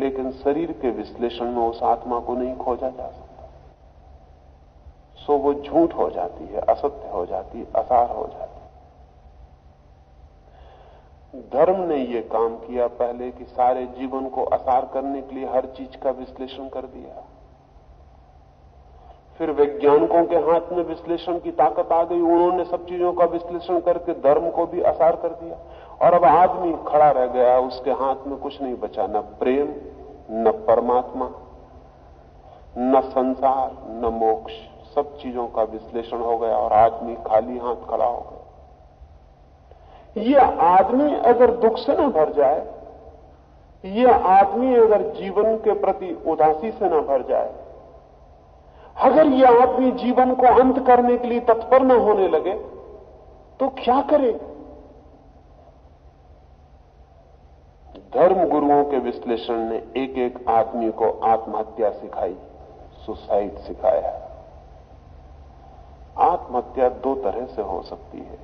लेकिन शरीर के विश्लेषण में उस आत्मा को नहीं खोजा जा सकता। सो वो झूठ हो जाती है, असत्य हो जाती है, असार हो जाती धर्म ने ये काम किया पहले कि सारे जीवन को असार करने के लिए हर चीज़ का विश्लेषण कर दिया। फिर वैज्ञानिकों के हाथ में विश्लेषण की ताकत आ गई, उन्होंने सब चीज़ों का विश्लेषण करके धर्म को भी असार कर दिया। और अब आदमी खड़ा रह गया, उसके हाथ में कुछ नहीं बचा, न प्रेम, न परमात्मा, न संसार, न मोक्ष। सब चीज़ों का विश्लेषण हो गया और आदमी खाली हाथ खड़ा हो गया। यह आदमी अगर दुख से न भर जाए यह आदमी अगर जीवन के प्रति उदासी से न भर जाए, अगर यह आदमी जीवन को अंत करने के लिए तत्पर न होने लगे तो क्या करे? धर्म गुरुओं के विश्लेषण ने एक एक आदमी को आत्महत्या सिखाई, सुसाइड सिखाया। आत्महत्या दो तरह से हो सकती है।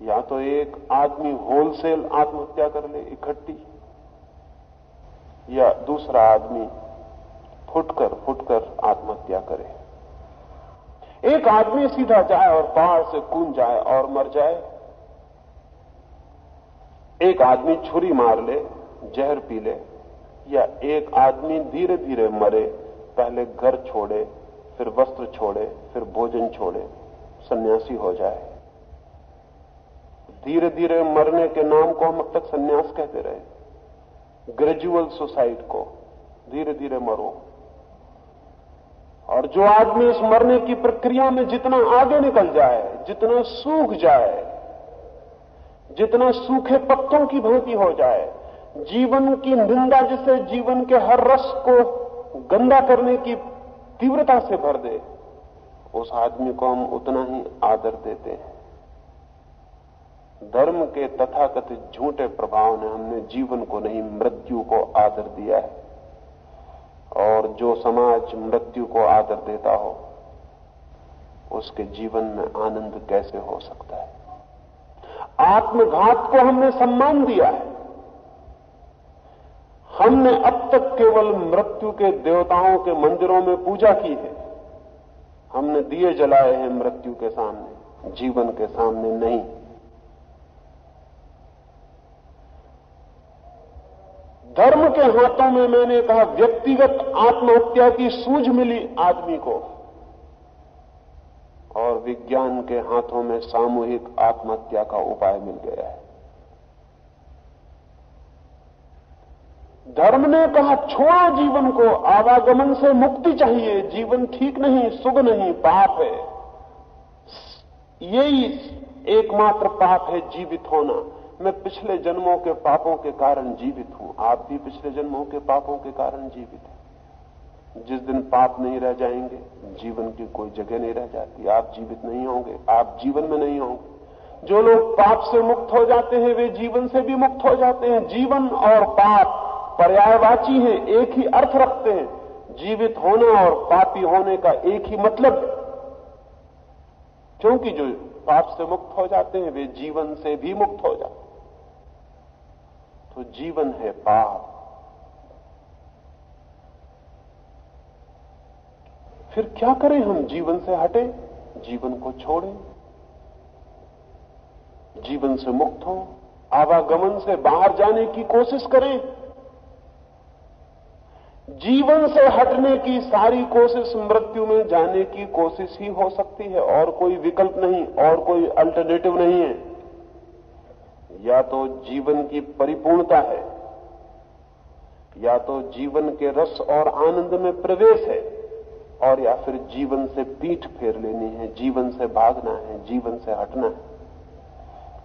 या तो एक आदमी होलसेल आत्महत्या कर ले, इकट्ठी, या दूसरा आदमी फुटकर फुटकर आत्महत्या करे। एक आदमी सीधा जाए और पहाड़ से कूद जाए और मर जाए, एक आदमी छुरी मार ले, जहर पी ले, या एक आदमी धीरे धीरे मरे, पहले घर छोड़े, फिर वस्त्र छोड़े, फिर भोजन छोड़े, सन्यासी हो जाए। धीरे धीरे मरने के नाम को हम अब तक सन्यास कहते रहे। ग्रेजुअल सुसाइड को धीरे धीरे मरो। और जो आदमी इस मरने की प्रक्रिया में जितना आगे निकल जाए, जितना सूख जाए, जितना सूखे पत्तों की भांति हो जाए, जीवन की निंदा जिसे जीवन के हर रस को गंदा करने की तीव्रता से भर दे, उस आदमी को हम उतना ही आदर देते हैं। धर्म के तथाकथित झूठे प्रभाव ने हमने जीवन को नहीं, मृत्यु को आदर दिया है। और जो समाज मृत्यु को आदर देता हो, उसके जीवन में आनंद कैसे हो सकता है? आत्मघात को हमने सम्मान दिया है। हमने अब तक केवल मृत्यु के देवताओं के मंदिरों में पूजा की है। हमने दिए जलाए हैं मृत्यु के सामने, जीवन के सामने नहीं। धर्म के हाथों में मैंने कहा, व्यक्तिगत आत्महत्या की सूझ मिली आदमी को। और विज्ञान के हाथों में सामूहिक आत्महत्या का उपाय मिल गया है। धर्म ने कहा, छोड़ो जीवन को, आवागमन से मुक्ति चाहिए, जीवन ठीक नहीं शुभ नहीं, पाप है। यही एकमात्र पाप है जीवित होना। मैं पिछले जन्मों के पापों के कारण जीवित हूँ। आप भी पिछले जन्मों के पापों के कारण जीवित हैं। जिस दिन पाप नहीं रह जाएँगे, जीवन की कोई जगह नहीं रह जाती। आप जीवित नहीं होंगे, आप जीवन में नहीं होंगे। जो लोग पाप से मुक्त हो जाते हैं, वे जीवन से भी मुक्त हो जाते हैं। जीवन और पाप पर्यायवाची हैं, एक ही अर्थ रखते हैं। जीवित होना और पापी होने का एक ही मतलब क्योंकि जो पाप से मुक्त हो जाते हैं, वे जीवन से भी मुक्त हो जाते हैं। तो जीवन है पाप। फिर क्या करें हम जीवन से हटे? जीवन को छोड़ें। जीवन से मुक्त हो। आवागमन से बाहर जाने की कोशिश करें। जीवन से हटने की सारी कोशिश मृत्यु में जाने की कोशिश ही हो सकती है। और कोई विकल्प नहीं, और कोई अल्टरनेटिव नहीं है। या तो जीवन की परिपूर्णता है, या तो जीवन के रस और आनंद में प्रवेश है, और या फिर जीवन से पीठ फेर लेनी है, जीवन से भागना है, जीवन से हटना है।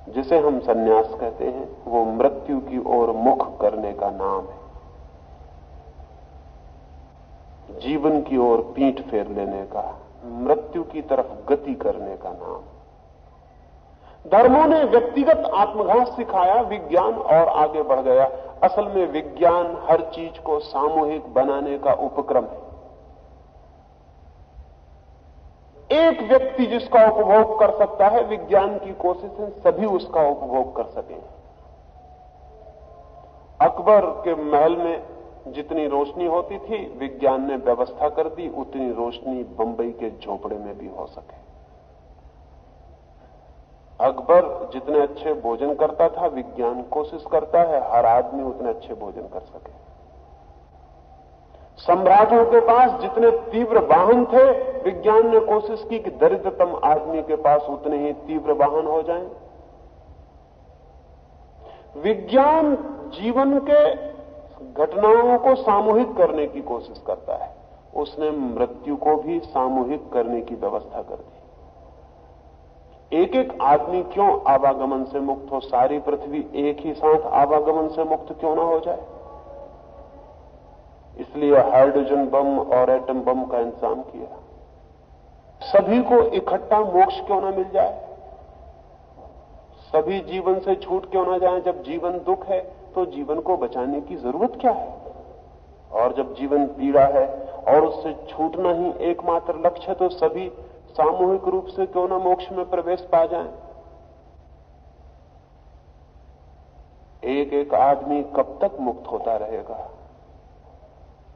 जिसे हम सन्यास कहते हैं, वो मृत्यु की ओर मुख करने का नाम है। जीवन की ओर पीठ फेर लेने का, मृत्यु की तरफ़ गति करने का नाम। धर्मों ने व्यक्तिगत आत्मघात सिखाया, विज्ञान और आगे बढ़ गया। असल में विज्ञान हर चीज़ को सामूहिक बनाने का उपक्रम है। एक व्यक्ति जिसका उपभोग कर सकता है, विज्ञान की कोशिश है सभी उसका उपभोग कर सकें। अकबर के महल में जितनी रोशनी होती थी, विज्ञान ने व्यवस्था कर दी, उतनी रोशनी बंबई के झोपड़े में भी हो सके। अकबर जितने अच्छे भोजन करता था, विज्ञान कोशिश करता है, हर आदमी उतने अच्छे भोजन कर सके। सम्राटों के पास जितने तीव्र वाहन थे, विज्ञान ने कोशिश की कि दरिद्रतम आदमी के पास उतने ही तीव्र वाहन हो जाएँ। विज्ञान जीवन के घटनाओं को सामूहिक करने की कोशिश करता है। उसने मृत्यु को भी सामूहिक करने की व्यवस्था कर दी। एक एक आदमी क्यों आवागमन से मुक्त हो? सारी पृथ्वी एक ही साथ आवागमन से मुक्त क्यों ना हो जाए? इसलिए हाइड्रोजन बम और एटम बम का इंतज़ाम किया। सभी को इकट्ठा मोक्ष क्यों ना मिल जाए? सभी जीवन से छूट क्यों ना जाए? जब जीवन दुख है तो जीवन को बचाने की ज़रूरत क्या है? और जब जीवन पीड़ा है और उससे छूटना ही एकमात्र लक्ष्य है तो सभी सामूहिक रूप से क्यों ना मोक्ष में प्रवेश पा जाए? एक एक आदमी कब तक मुक्त होता रहेगा?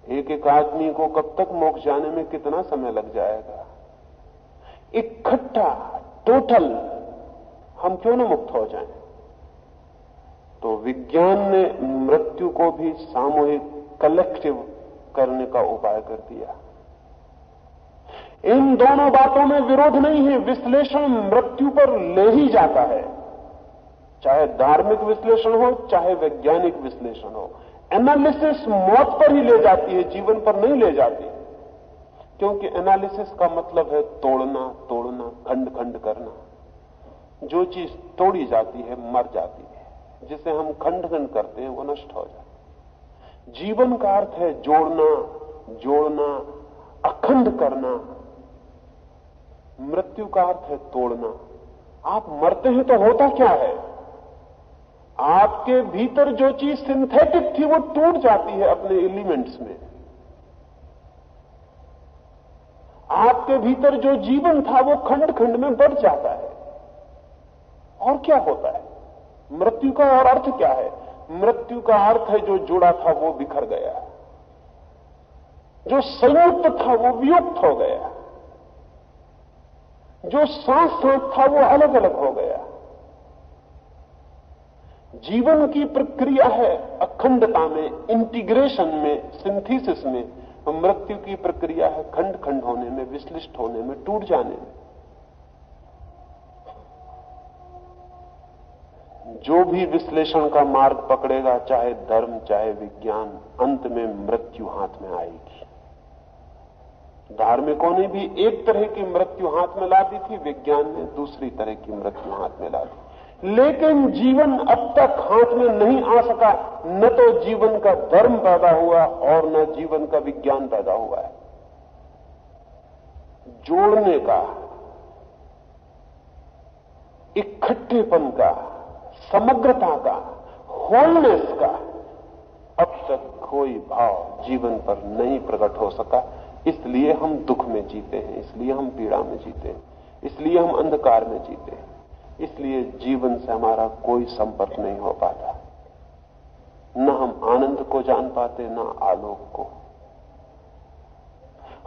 एक एक आदमी को कब तक मोक्ष जाने में कितना समय लग जाएगा? इकट्ठा टोटल हम क्यों ना मुक्त हो जाएँ? तो विज्ञान ने मृत्यु को भी सामूहिक कलेक्टिव करने का उपाय कर दिया। इन दोनों बातों में विरोध नहीं है, विश्लेषण मृत्यु पर ले ही जाता है। चाहे धार्मिक विश्लेषण हो, चाहे वैज्ञानिक विश्लेषण हो एनालिसिस मौत पर ही ले जाती है, जीवन पर नहीं ले जाती। क्योंकि एनालिसिस का मतलब है तोड़ना तोड़ना खंड खंड करना। जो चीज़ तोड़ी जाती है, मर जाती है। जिसे हम खंड खंड करते हैं, वो नष्ट हो जाता जीवन का अर्थ है जोड़ना जोड़ना, अखंड करना। मृत्यु का अर्थ है तोड़ना। आप मरते हैं तो होता क्या है? आपके भीतर जो चीज़ सिंथेटिक थी, वो टूट जाती है अपने एलिमेंट्स में। आपके भीतर जो जीवन था, वो खंड खंड में बढ़ जाता है। और क्या होता है? मृत्यु का और अर्थ क्या है? मृत्यु का अर्थ है जो जुड़ा था, वो बिखर गया। जो संयुक्त था, वो वियुक्त हो गया। जो सांस सांस था वो अलग अलग हो गया। जीवन की प्रक्रिया है अखंडता में इंटीग्रेशन में सिंथेसिस में मृत्यु की प्रक्रिया है खंड खंड होने में, विश्लिष्ट होने में, टूट जाने में। जो भी विश्लेषण का मार्ग पकड़ेगा, चाहे धर्म, चाहे विज्ञान, अंत में मृत्यु हाथ में आएगी। धार्मिकों ने भी एक तरह की मृत्यु हाथ में ला दी थी, विज्ञान ने दूसरी तरह की मृत्यु हाथ में ला दी। लेकिन जीवन अब तक हाथ में नहीं आ सका। न तो जीवन का धर्म पैदा हुआ और न जीवन का विज्ञान पैदा हुआ है। जोड़ने का, इकट्ठेपन का, समग्रता का होलनेस का, अब तक कोई भाव जीवन पर नहीं प्रकट हो सका। इसलिए हम दुख में जीते हैं, इसलिए हम पीड़ा में जीते हैं, इसलिए हम अंधकार में जीते हैं, इसलिए जीवन से हमारा कोई संपर्क नहीं हो पाता। न हम आनंद को जान पाते, न आलोक को।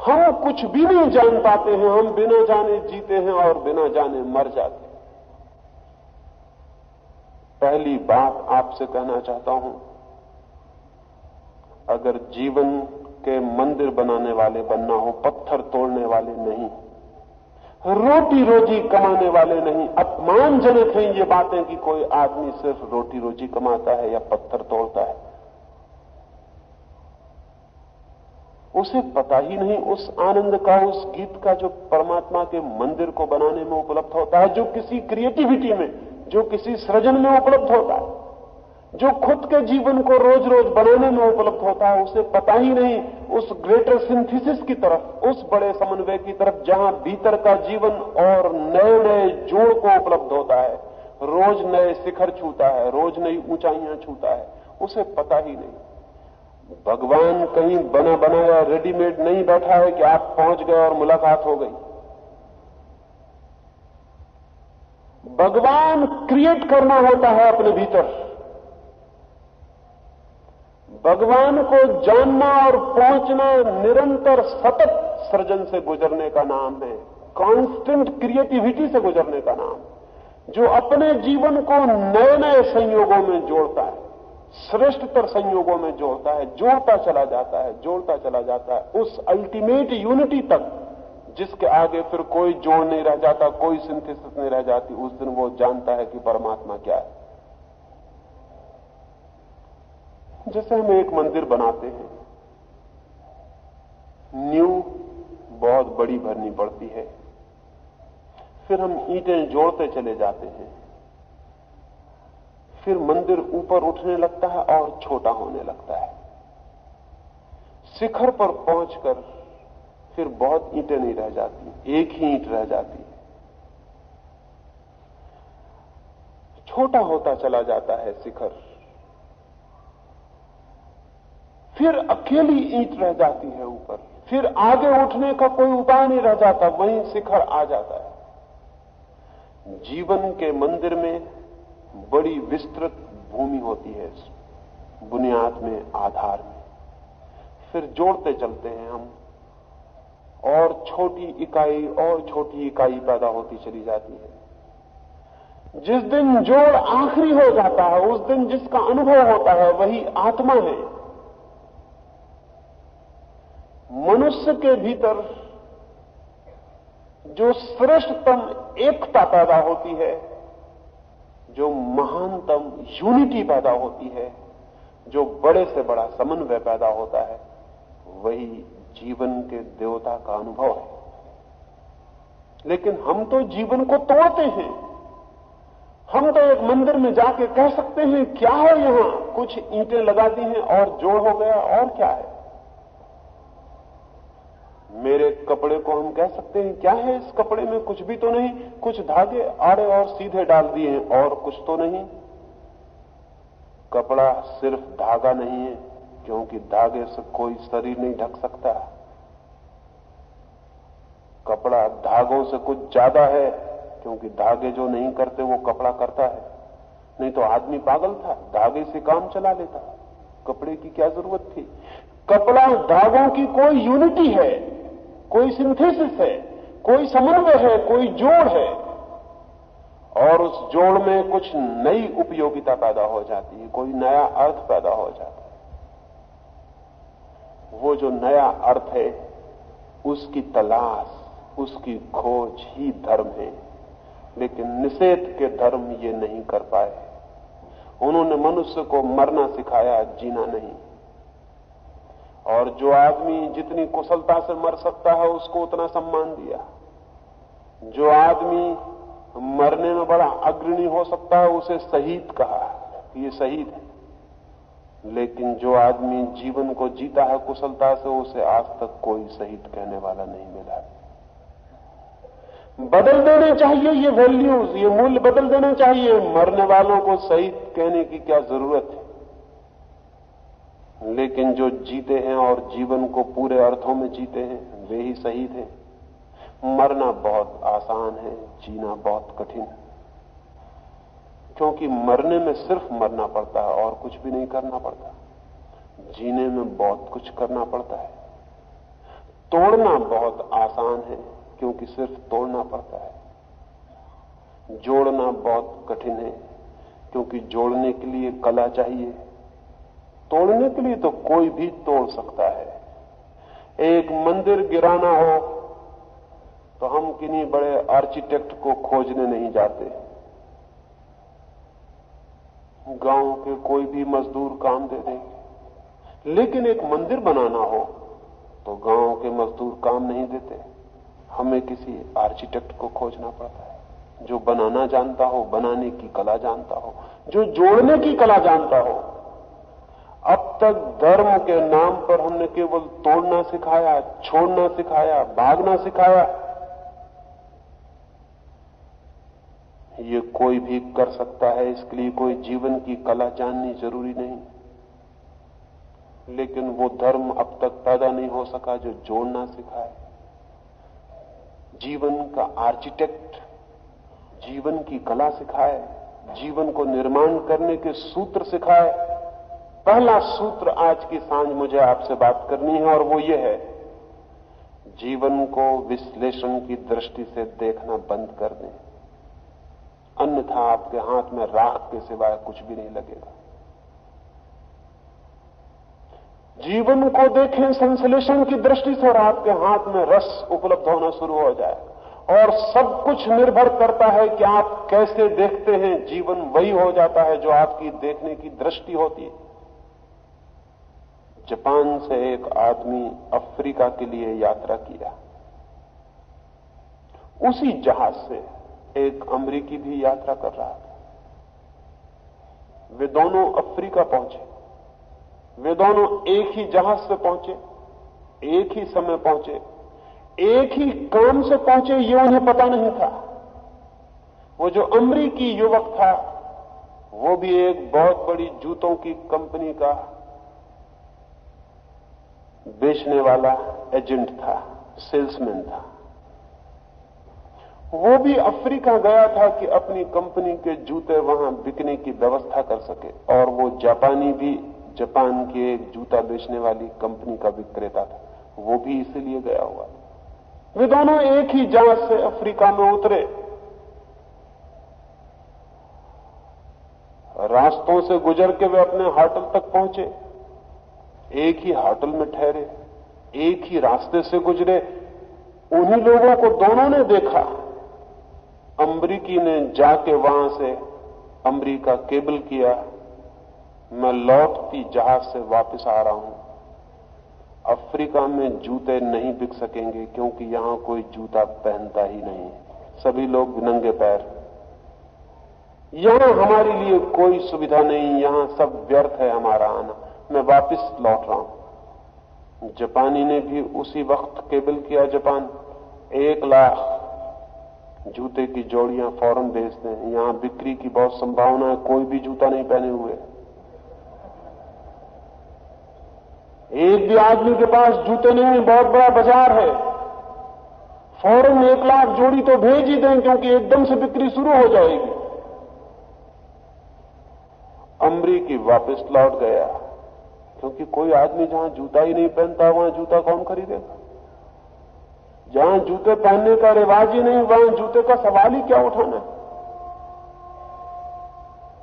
हम कुछ भी नहीं जान पाते हैं, हम बिना जाने जीते हैं और बिना जाने मर जाते हैं। पहली बात आपसे कहना चाहता हूँ, अगर जीवन के मंदिर बनाने वाले बनना हो, पत्थर तोड़ने वाले नहीं रोटी रोजी कमाने वाले नहीं, अपमानजनक है ये बातें कि कोई आदमी सिर्फ़ रोटी रोजी कमाता है या पत्थर तोड़ता है। उसे पता ही नहीं उस आनंद का, उस गीत का जो परमात्मा के मंदिर को बनाने में उपलब्ध होता है, जो किसी क्रिएटिविटी में, जो किसी सृजन में उपलब्ध होता है। जो खुद के जीवन को रोज रोज बनाने में उपलब्ध होता है, उसे पता ही नहीं उस ग्रेटर सिंथेसिस की तरफ़, उस बड़े समन्वय की तरफ़, जहाँ भीतर का जीवन और नए नए जोड़ को उपलब्ध होता है। रोज नए शिखर छूता है, रोज नई ऊंचाइयाँ छूता है, उसे पता ही नहीं। भगवान कहीं बना बनाया रेडीमेड नहीं बैठा है कि आप पहुँच गए और मुलाकात हो गई। भगवान क्रिएट करना होता है अपने भीतर। भगवान को जानना और पहुँचना निरंतर सतत सृजन से गुजरने का नाम है। कांस्टेंट क्रिएटिविटी से गुजरने का नाम। जो अपने जीवन को नए नए संयोगों में जोड़ता है, श्रेष्ठतर संयोगों में जोड़ता है, जोड़ता चला जाता है, जोड़ता चला जाता है। उस अल्टीमेट यूनिटी तक, जिसके आगे फिर कोई जोड़ नहीं रह जाता, कोई सिंथेसिस नहीं रह जाती, उस दिन वो जानता है कि परमात्मा क्या है। जैसे हम एक मंदिर बनाते हैं, न्यू, बहुत बड़ी भरनी पड़ती है। फिर हम ईंटें जोड़ते चले जाते हैं। फिर मंदिर ऊपर उठने लगता है और छोटा होने लगता है। शिखर पर पहुंचकर फिर बहुत ईंटें नहीं रह जाती, एक ही ईंट रह जाती छोटा होता चला जाता है शिखर। फिर अकेली ईंट रह जाती है ऊपर। फिर आगे उठने का कोई उपाय नहीं रह जाता, वहीं शिखर आ जाता है। जीवन के मंदिर में बड़ी विस्तृत भूमि होती है, बुनियाद में, आधार में। फिर जोड़ते चलते हैं हम। और छोटी इकाई, और छोटी इकाई पैदा होती चली जाती है। जिस दिन जोड़ आखिरी हो जाता है, उस दिन जिसका अनुभव होता है, वही आत्मा है। मनुष्य के भीतर जो श्रेष्ठतम एकता पैदा होती है, जो महानतम यूनिटी पैदा होती है, जो बड़े से बड़ा समन्वय पैदा होता है, वही जीवन के देवता का अनुभव है। लेकिन हम तो जीवन को तोड़ते हैं। हम तो एक मंदिर में जाके कह सकते हैं, क्या है यहाँ? कुछ ईंटें लगा दी हैं और जोड़ हो गया, और क्या है? मेरे कपड़े को हम कह सकते हैं, क्या है इस कपड़े में? कुछ भी तो नहीं, कुछ धागे आड़े और सीधे डाल दिए हैं, और कुछ तो नहीं। कपड़ा सिर्फ़ धागा नहीं है, क्योंकि धागे से कोई शरीर नहीं ढक सकता। कपड़ा धागों से कुछ ज़्यादा है, क्योंकि धागे जो नहीं करते, वो कपड़ा करता है। नहीं तो आदमी पागल था, धागे से काम चला लेता। कपड़े की क्या ज़रूरत थी? कपड़ा धागों की कोई यूनिटी है। कोई सिंथेसिस है, कोई समन्वय है, कोई जोड़ है, और उस जोड़ में कुछ नई उपयोगिता पैदा हो जाती है, कोई नया अर्थ पैदा हो जाता है। वो जो नया अर्थ है, उसकी तलाश, उसकी खोज ही धर्म है, लेकिन निषेध के धर्म ये नहीं कर पाए। उन्होंने मनुष्य को मरना सिखाया, जीना नहीं। और जो आदमी जितनी कुशलता से मर सकता है, उसको उतना सम्मान दिया। जो आदमी मरने में बड़ा अग्रणी हो सकता है, उसे शहीद कहा ये शहीद है। लेकिन जो आदमी जीवन को जीता है कुशलता से, उसे आज तक कोई शहीद कहने वाला नहीं मिला बदल देने चाहिए ये वैल्यूज़, ये मूल्य बदल देने चाहिए। मरने वालों को शहीद कहने की क्या ज़रूरत है? लेकिन जो जीते हैं और जीवन को पूरे अर्थों में जीते हैं, वे ही शहीद हैं। मरना बहुत आसान है, जीना बहुत कठिन क्योंकि मरने में सिर्फ़ मरना पड़ता है और कुछ भी नहीं करना पड़ता। जीने में बहुत कुछ करना पड़ता है। तोड़ना बहुत आसान है, क्योंकि सिर्फ़ तोड़ना पड़ता है। जोड़ना बहुत कठिन है, क्योंकि जोड़ने के लिए कला चाहिए। तोड़ने के लिए तो कोई भी तोड़ सकता है। एक मंदिर गिराना हो तो हम किन्हीं बड़े आर्किटेक्ट को खोजने नहीं जाते। गाँव के कोई भी मजदूर काम दे देंगे। लेकिन एक मंदिर बनाना हो तो गाँव के मजदूर काम नहीं देते। हमें किसी आर्किटेक्ट को खोजना पड़ता है। जो बनाना जानता हो, बनाने की कला जानता हो, जो जोड़ने की कला जानता हो अब तक धर्म के नाम पर हमने केवल तोड़ना सिखाया, छोड़ना सिखाया, भागना सिखाया। ये कोई भी कर सकता है, इसके लिए कोई जीवन की कला जाननी ज़रूरी नहीं। लेकिन वो धर्म अब तक पैदा नहीं हो सका जो जोड़ना सिखाए। जीवन का आर्किटेक्ट, जीवन की कला सिखाए, जीवन को निर्माण करने के सूत्र सिखाए। पहला सूत्र आज की साँझ मुझे आपसे बात करनी है और वो ये है, जीवन को विश्लेषण की दृष्टि से देखना बंद कर दें। अन्यथा आपके हाथ में राख के सिवाय कुछ भी नहीं लगेगा। जीवन को देखें, संश्लेषण की दृष्टि से और आपके हाथ में रस उपलब्ध होना शुरू हो जाए। और सब कुछ निर्भर करता है कि आप कैसे देखते हैं, जीवन वही हो जाता है जो आपकी देखने की दृष्टि होती है। जापान से एक आदमी अफ्रीका के लिए यात्रा किया। उसी जहाज़ से एक अमरीकी भी यात्रा कर रहा था। वे दोनों अफ्रीका पहुँचे। वे दोनों एक ही जहाज़ से पहुँचे, एक ही समय पहुँचे, एक ही काम से पहुँचे, ये उन्हें पता नहीं था। वो जो अमरीकी युवक था, वो भी एक बहुत बड़ी जूतों की कंपनी का बेचने वाला एजेंट था, सेल्समैन था। वो भी अफ्रीका गया था कि अपनी कंपनी के जूते वहाँ बिकने की व्यवस्था कर सके, और वो जापानी भी, जापान के एक जूता बेचने वाली कंपनी का विक्रेता था। वो भी इसीलिए गया हुआ वे दोनों एक ही जहाज़ से अफ्रीका में उतरे। रास्तों से गुजर के वे अपने होटल तक पहुँचे। एक ही होटल में ठहरे, एक ही रास्ते से गुजरे, उन्हीं लोगों को दोनों ने देखा। अमरीकी ने जाके वहाँ से अमरीका केबल किया। मैं लौटती जहाज़ से वापस आ रहा हूँ। अफ्रीका में जूते नहीं बिक सकेंगे, क्योंकि यहाँ कोई जूता पहनता ही नहीं। सभी लोग नंगे पैर। यहाँ हमारे लिए कोई सुविधा नहीं, यहाँ सब व्यर्थ है हमारा आना। मैं वापस लौट रहा हूँ। जापानी ने भी उसी वक्त केबल किया जापान। एक लाख जूते की जोड़ियाँ फ़ौरन बेच दें। यहाँ बिक्री की बहुत संभावना है। कोई भी जूता नहीं पहने हुए। एक भी आदमी के पास जूते नहीं बहुत बड़ा बाज़ार है। फ़ौरन एक लाख जोड़ी तो भेज ही दें, क्योंकि एकदम से बिक्री शुरू हो जाएगी। अमरीकी वापस लौट गया। क्योंकि कोई आदमी जहाँ जूता ही नहीं पहनता, वहाँ जूता कौन खरीदेगा? जहाँ जूते पहनने का रिवाज ही नहीं, वहाँ जूते का सवाल ही क्या उठाना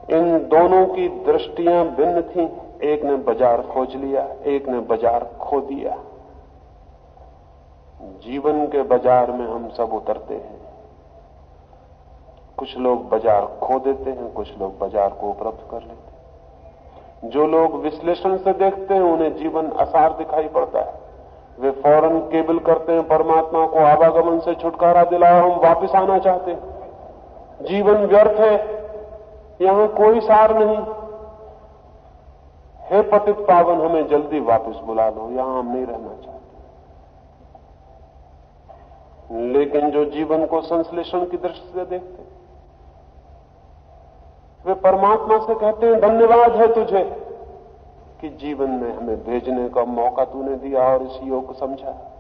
इन दोनों की दृष्टियाँ भिन्न थी। एक ने बाज़ार खोज लिया, एक ने बाज़ार खो दिया। जीवन के बाज़ार में हम सब उतरते हैं। कुछ लोग बाज़ार खो देते हैं, कुछ लोग बाज़ार को उपलब्ध कर लेते हैं। जो लोग विश्लेषण से देखते हैं, उन्हें जीवन असार दिखाई पड़ता है। वे फ़ौरन केबल करते हैं, परमात्मा को आवागमन से छुटकारा दिलाया, हम वापस आना चाहते हैं। जीवन व्यर्थ है, यहाँ कोई सार नहीं। हे पतित पावन, हमें जल्दी वापस बुला लो, यहाँ हम नहीं रहना चाहते। लेकिन जो जीवन को संश्लेषण की दृष्टि से देखते वे परमात्मा से कहते हैं, धन्यवाद है तुझे कि जीवन में हमें भेजने का मौका तूने दिया और इस योग को समझा।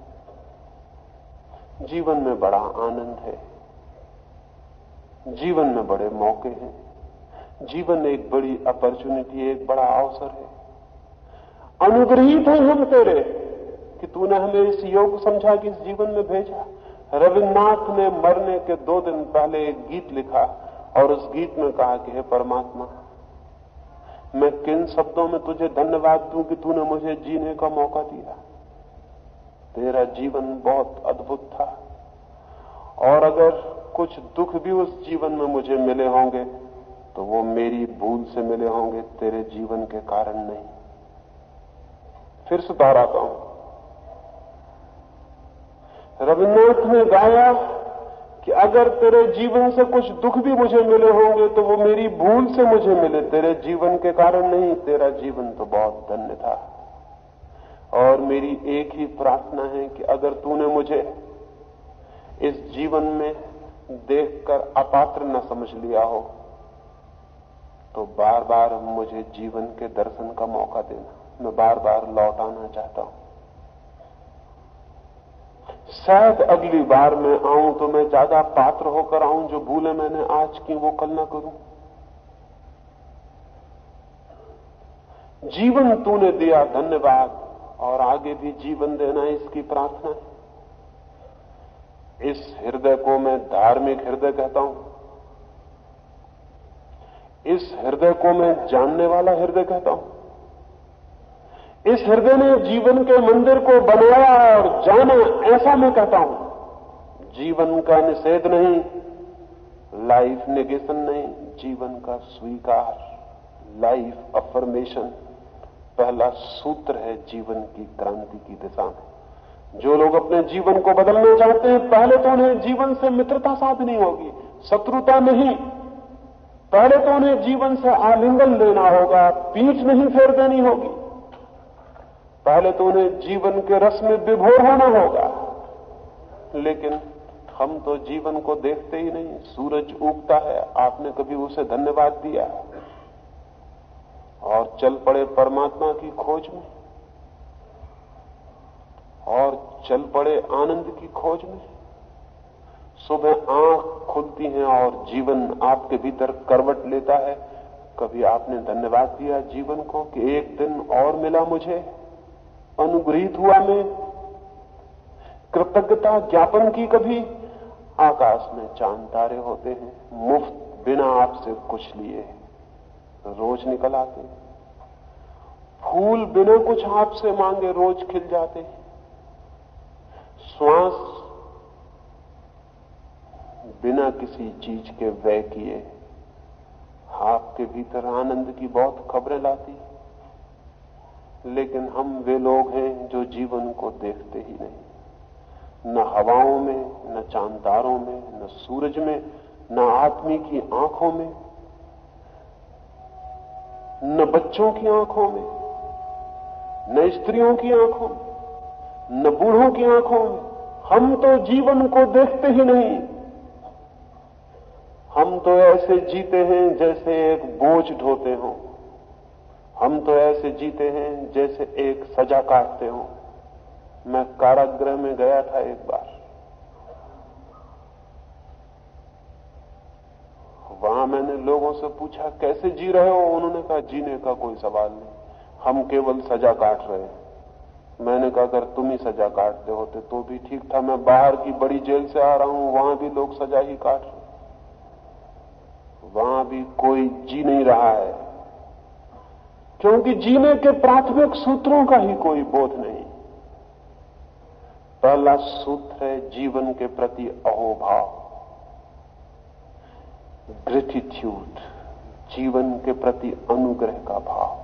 जीवन में बड़ा आनंद है। जीवन में बड़े मौके हैं। जीवन एक बड़ी अपॉर्चुनिटी, एक बड़ा अवसर है। अनुग्रहित है हम तेरे कि तूने हमें इस योग को समझा कि इस जीवन में भेजा। रविन्द्रनाथ ने मरने के दो दिन पहले एक गीत लिखा और उस गीत में कहा कि हे परमात्मा, मैं किन शब्दों में तुझे धन्यवाद दूँ कि तूने मुझे जीने का मौका दिया? तेरा जीवन बहुत अद्भुत था। और अगर कुछ दुख भी उस जीवन में मुझे मिले होंगे तो वो मेरी भूल से मिले होंगे, तेरे जीवन के कारण नहीं। फिर से दोहराता हूँ। रविन्द्रनाथ ने गाया कि अगर तेरे जीवन से कुछ दुख भी मुझे मिले होंगे तो वो मेरी भूल से मुझे मिले। तेरे जीवन के कारण नहीं, तेरा जीवन तो बहुत धन्य था। और मेरी एक ही प्रार्थना है कि अगर तूने मुझे इस जीवन में देखकर अपात्र न समझ लिया हो तो बार बार मुझे जीवन के दर्शन का मौका देना। मैं बार बार लौट आना चाहता हूँ। शायद अगली बार मैं आऊँ तो मैं ज़्यादा पात्र होकर आऊँ, जो भूले मैंने आज की वो कल ना करूँ। जीवन तूने दिया धन्यवाद, और आगे भी जीवन देना इसकी प्रार्थना है। इस हृदय को मैं धार्मिक हृदय कहता हूँ। इस हृदय को मैं जानने वाला हृदय कहता हूँ। इस हृदय ने जीवन के मंदिर को बनाया और जाना, ऐसा मैं कहता हूँ। जीवन का निषेध नहीं लाइफ नेगेशन नहीं, जीवन का स्वीकार लाइफ अफर्मेशन पहला सूत्र है जीवन की क्रांति की दिशा में। जो लोग अपने जीवन को बदलना चाहते हैं, पहले तो उन्हें जीवन से मित्रता साधनी होगी, शत्रुता नहीं। पहले तो उन्हें जीवन से आलिंगन लेना होगा, पीठ नहीं फेर देनी होगी। पहले तो उन्हें जीवन के रस में विभोर होना होगा। लेकिन हम तो जीवन को देखते ही नहीं, सूरज उगता है, आपने कभी उसे धन्यवाद दिया? और चल पड़े परमात्मा की खोज में, और चल पड़े आनंद की खोज में। सुबह आँख खुलती है और जीवन आपके भीतर करवट लेता है। कभी आपने धन्यवाद दिया जीवन को कि एक दिन और मिला मुझे? अनुग्रहित हुआ मैं। कृतज्ञता ज्ञापन की कभी। आकाश में चाँद तारे होते हैं, मुफ़्त बिना आपसे कुछ लिए। रोज निकल आते फूल बिना कुछ आपसे मांगे रोज खिल जाते श्वास बिना किसी चीज़ के व्यय किए। आपके भीतर आनंद की बहुत खबरें लाती लेकिन हम वे लोग हैं जो जीवन को देखते ही नहीं। न हवाओं में, न चांदारों में, न सूरज में, न आदमी की आँखों में, न बच्चों की आँखों में, न स्त्रियों की आँखों में, न बूढ़ों की आँखों में। हम तो जीवन को देखते ही नहीं। हम तो ऐसे जीते हैं जैसे एक बोझ ढोते हों। हम तो ऐसे जीते हैं जैसे एक सजा काटते हो। मैं कारागृह में गया था एक बार। वहाँ मैंने लोगों से पूछा, कैसे जी रहे हो? उन्होंने कहा, जीने का कोई सवाल नहीं। हम केवल सजा काट रहे हैं। मैंने कहा, अगर तुम ही सजा काटते होते तो भी ठीक था। मैं बाहर की बड़ी जेल से आ रहा हूँ, वहाँ भी लोग सजा ही काट रहे वहाँ भी कोई जी नहीं रहा है। क्योंकि जीने के प्राथमिक सूत्रों का ही कोई बोध नहीं। पहला सूत्र है जीवन के प्रति अहोभाव। ग्रेटिट्यूड, जीवन के प्रति अनुग्रह का भाव।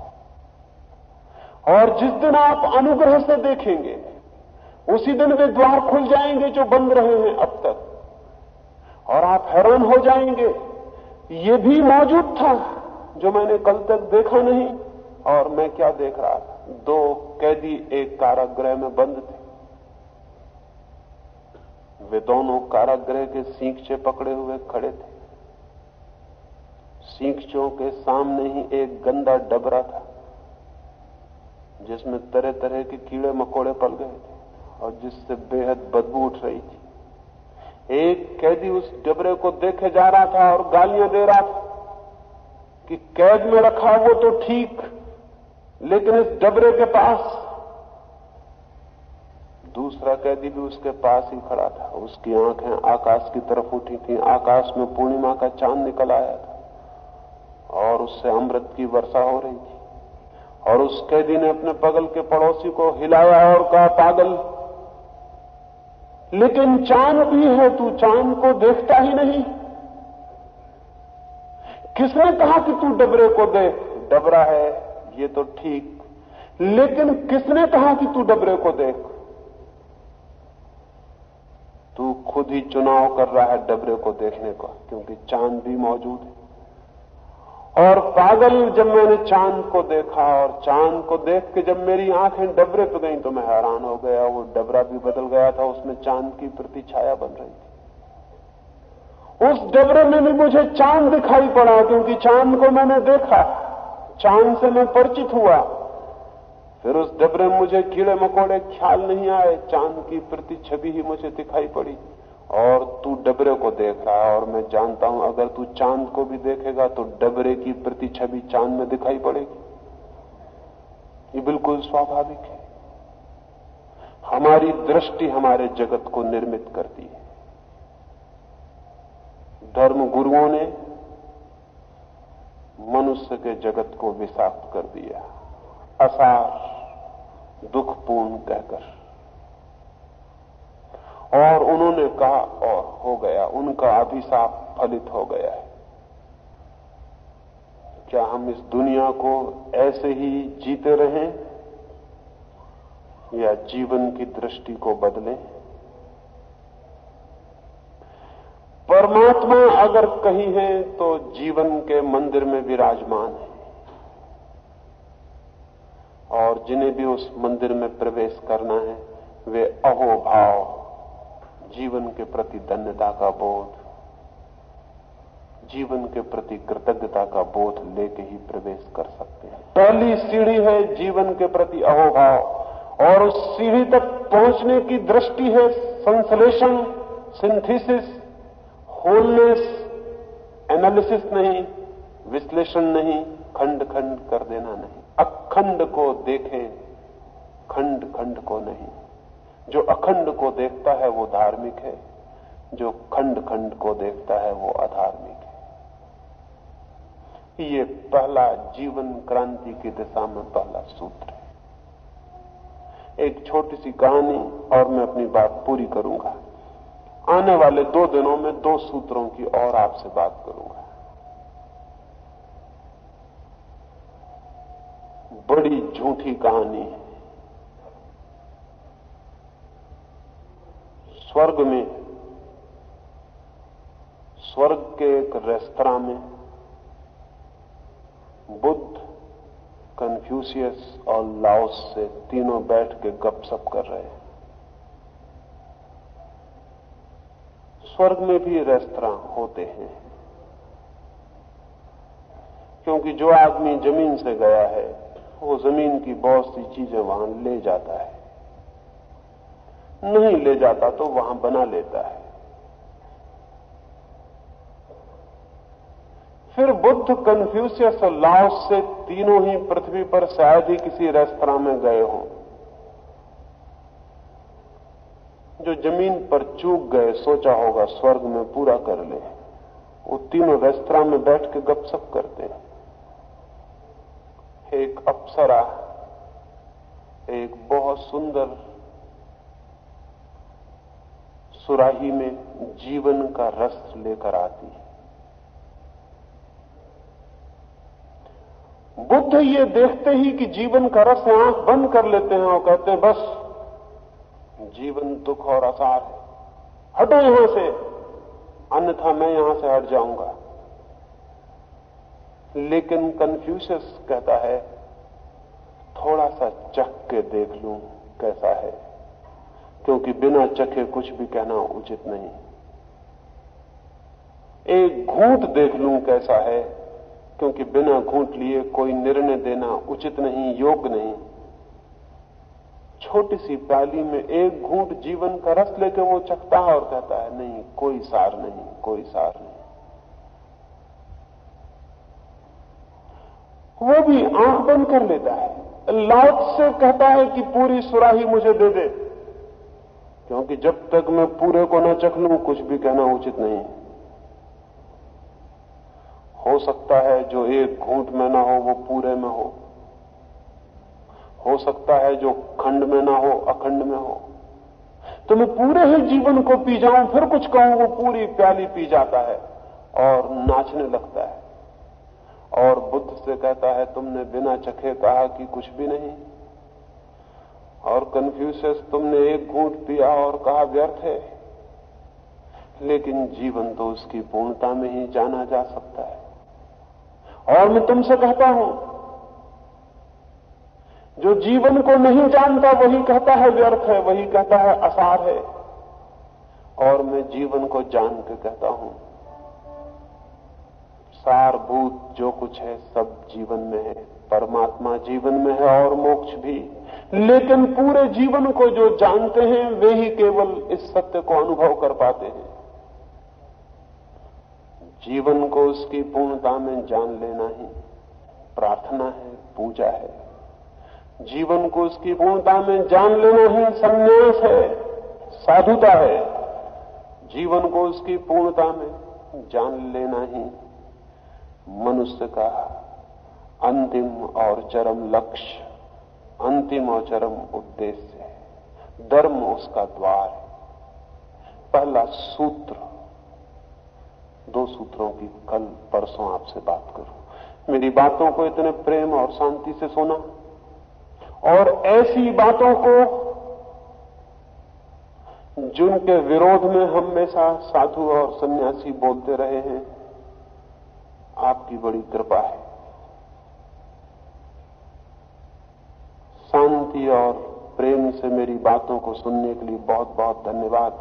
और जिस दिन आप अनुग्रह से देखेंगे, उसी दिन वे द्वार खुल जाएँगे जो बंद रहे हैं अब तक। और आप हैरान हो जाएँगे, ये भी मौजूद था जो मैंने कल तक देखा नहीं। और मैं क्या देख रहा था? दो कैदी एक कारागृह में बंद थे। वे दोनों कारागृह के सींचे पकड़े हुए खड़े थे। सींचों के सामने ही एक गंदा डबरा था, जिसमें तरह तरह के कीड़े मकोड़े पल गए थे और जिससे बेहद बदबू उठ रही थी। एक कैदी उस डबरे को देखे जा रहा था और गालियाँ दे रहा था कि कैद में रखा वो तो ठीक लेकिन इस डबरे के पास, दूसरा कैदी भी उसके पास ही खड़ा था। उसकी आँखें आकाश की तरफ़ उठी थी। आकाश में पूर्णिमा का चाँद निकल आया था और उससे अमृत की वर्षा हो रही थी। और उस कैदी ने अपने बगल के पड़ोसी को हिलाया और कहा, पागल, लेकिन चाँद भी है, तू चाँद को देखता ही नहीं। किसने कहा कि तू डबरे को देख? डबरा है ये तो ठीक। लेकिन किसने कहा कि तू डबरे को देख? तू खुद ही चुनाव कर रहा है डबरे को देखने का, क्योंकि चाँद भी मौजूद है। और पागल जब मैंने चाँद को देखा, और चाँद को देख के जब मेरी आँखें डबरे पे गई तो मैं हैरान हो गया। वो डबरा भी बदल गया था, उसमें चाँद की प्रति छाया बन रही थी। उस डबरे में भी मुझे चाँद दिखाई पड़ा, क्योंकि चाँद को मैंने देखा। चाँद से मैं परिचित हुआ। फिर उस डबरे में मुझे कीड़े मकोड़े ख्याल नहीं आए। चाँद की प्रति छवि ही मुझे दिखाई पड़ी। और तू डबरे को देख रहा है और मैं जानता हूँ, अगर तू चाँद को भी देखेगा तो डबरे की प्रति छवि चाँद में दिखाई पड़ेगी। ये बिल्कुल स्वाभाविक है। हमारी दृष्टि हमारे जगत को निर्मित करती है। धर्म गुरुओं ने मनुष्य के जगत को विषाक्त कर दिया। असार, दुखपूर्ण कहकर। और उन्होंने कहा, और हो गया, उनका अभिशाप फलित हो गया है। क्या हम इस दुनिया को ऐसे ही जीते रहें या जीवन की दृष्टि को बदलें? परमात्मा अगर कहीं है तो जीवन के मंदिर में विराजमान है। और जिन्हें भी उस मंदिर में प्रवेश करना है, वे अहोभाव, जीवन के प्रति धन्यता का बोध, जीवन के प्रति कृतज्ञता का बोध लेके ही प्रवेश कर सकते हैं। पहली सीढ़ी है जीवन के प्रति अहोभाव, और उस सीढ़ी तक पहुँचने की दृष्टि है संश्लेषण, सिंथेसिस होलनेस एनालिसिस नहीं, विश्लेषण नहीं, खंड खंड कर देना नहीं। अखंड को देखें, खंड खंड को नहीं। जो अखंड को देखता है वो धार्मिक है, जो खंड खंड को देखता है वो अधार्मिक है। ये पहला जीवन क्रांति की दिशा में पहला सूत्र है। एक छोटी सी कहानी और मैं अपनी बात पूरी करूँगा। आने वाले दो दिनों में दो सूत्रों की और आपसे बात करूँगा। बड़ी झूठी कहानी है। स्वर्ग में, स्वर्ग के एक रेस्तरा में बुद्ध कन्फ्यूशियस और लाओस से तीनों बैठ के गपशप कर रहे हैं। स्वर्ग में भी रेस्तरा होते हैं। क्योंकि जो आदमी ज़मीन से गया है, वो ज़मीन की बहुत सी चीज़ें वहाँ ले जाता है। नहीं ले जाता तो वहाँ बना लेता है। फिर बुद्ध कन्फ्यूशियस और लाओस से तीनों ही पृथ्वी पर शायद ही किसी रेस्तरा में गए हों। जो ज़मीन पर चूक गए, सोचा होगा स्वर्ग में पूरा कर ले। वो तीनों रेस्तरा में बैठ के गपशप करते हैं। एक अप्सरा, एक बहुत सुंदर सुराही में जीवन का रस लेकर आती बुद्ध ये देखते ही कि जीवन का रस आँख बंद कर लेते हैं और कहते हैं, बस जीवन दुख और आसार है। हटो यहाँ से। अन्यथा मैं यहाँ से हट जाऊँगा। लेकिन कन्फ्यूशस कहता है, थोड़ा सा चख के देख लूँ कैसा है। क्योंकि बिना चखे कुछ भी कहना उचित नहीं। एक घूंट देख लूँ कैसा है, क्योंकि बिना घूंट लिए कोई निर्णय देना उचित नहीं, योग्य नहीं। छोटी सी प्याली में एक घूंट जीवन का रस लेके वो चखता है और कहता है, नहीं, कोई सार नहीं, कोई सार नहीं. वो भी आँख बंद कर लेता है। लाउत से कहता है कि पूरी सुराही मुझे दे दे, क्योंकि जब तक मैं पूरे को न चख लू, कुछ भी कहना उचित नहीं। हो सकता है जो एक घूट में ना हो, वो पूरे में हो। हो सकता है जो खंड में ना हो, अखंड में हो। तो मैं पूरे ही जीवन को पी जाऊँ, फिर कुछ कहूँ, वो पूरी प्याली पी जाता है और नाचने लगता है। और बुद्ध से कहता है, तुमने बिना चखे कहा कि कुछ भी नहीं। और कन्फ्यूशियस तुमने एक घूंट पिया और कहा व्यर्थ है। लेकिन जीवन तो उसकी पूर्णता में ही जाना जा सकता है। और मैं तुमसे कहता हूँ जो जीवन को नहीं जानता, वही कहता है व्यर्थ है, वही कहता है असार है। और मैं जीवन को जान के कहता हूँ सारभूत जो कुछ है सब जीवन में है, परमात्मा जीवन में है और मोक्ष भी। लेकिन पूरे जीवन को जो जानते हैं, वे ही केवल इस सत्य को अनुभव कर पाते हैं। जीवन को उसकी पूर्णता में जान लेना ही प्रार्थना है, पूजा है। जीवन को उसकी पूर्णता में जान लेना ही संन्यास है, साधुता है। जीवन को उसकी पूर्णता में जान लेना ही मनुष्य का अंतिम और चरम लक्ष्य, अंतिम और चरम उद्देश्य है। धर्म उसका द्वार है। पहला सूत्र, दो सूत्रों की कल परसों आपसे बात करूँ। मेरी बातों को इतने प्रेम और शांति से सुना। और ऐसी बातों को जिनके विरोध में हमेशा साधु और सन्यासी बोलते रहे हैं, आपकी बड़ी कृपा है। शांति और प्रेम से मेरी बातों को सुनने के लिए बहुत बहुत धन्यवाद।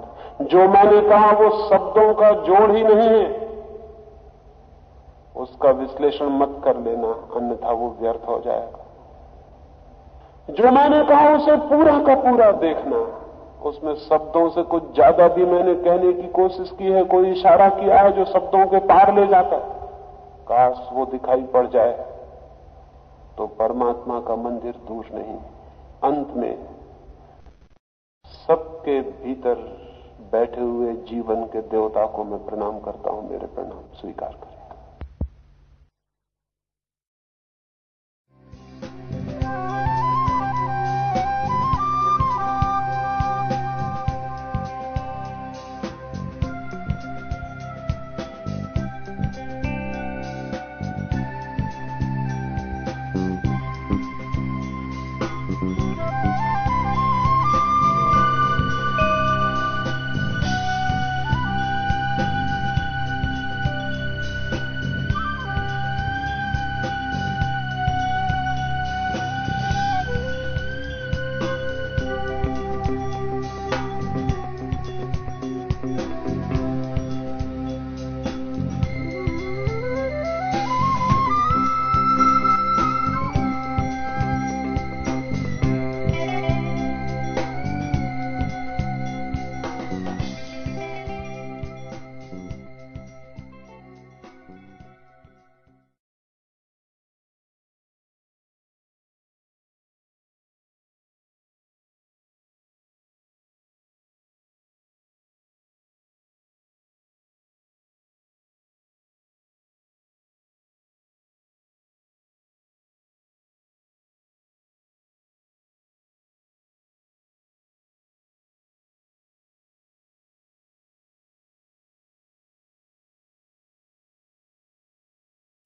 जो मैंने कहा वो शब्दों का जोड़ ही नहीं है। उसका विश्लेषण मत कर लेना, अन्यथा वो व्यर्थ हो जाएगा। जो मैंने कहा उसे पूरा का पूरा देखना। उसमें शब्दों से कुछ ज़्यादा भी मैंने कहने की कोशिश की है, कोई इशारा किया है जो शब्दों के पार ले जाता है। काश वो दिखाई पड़ जाए। तो परमात्मा का मंदिर दूर नहीं। अंत में सबके भीतर बैठे हुए जीवन के देवता को मैं प्रणाम करता हूँ, मेरे प्रणाम, स्वीकार करें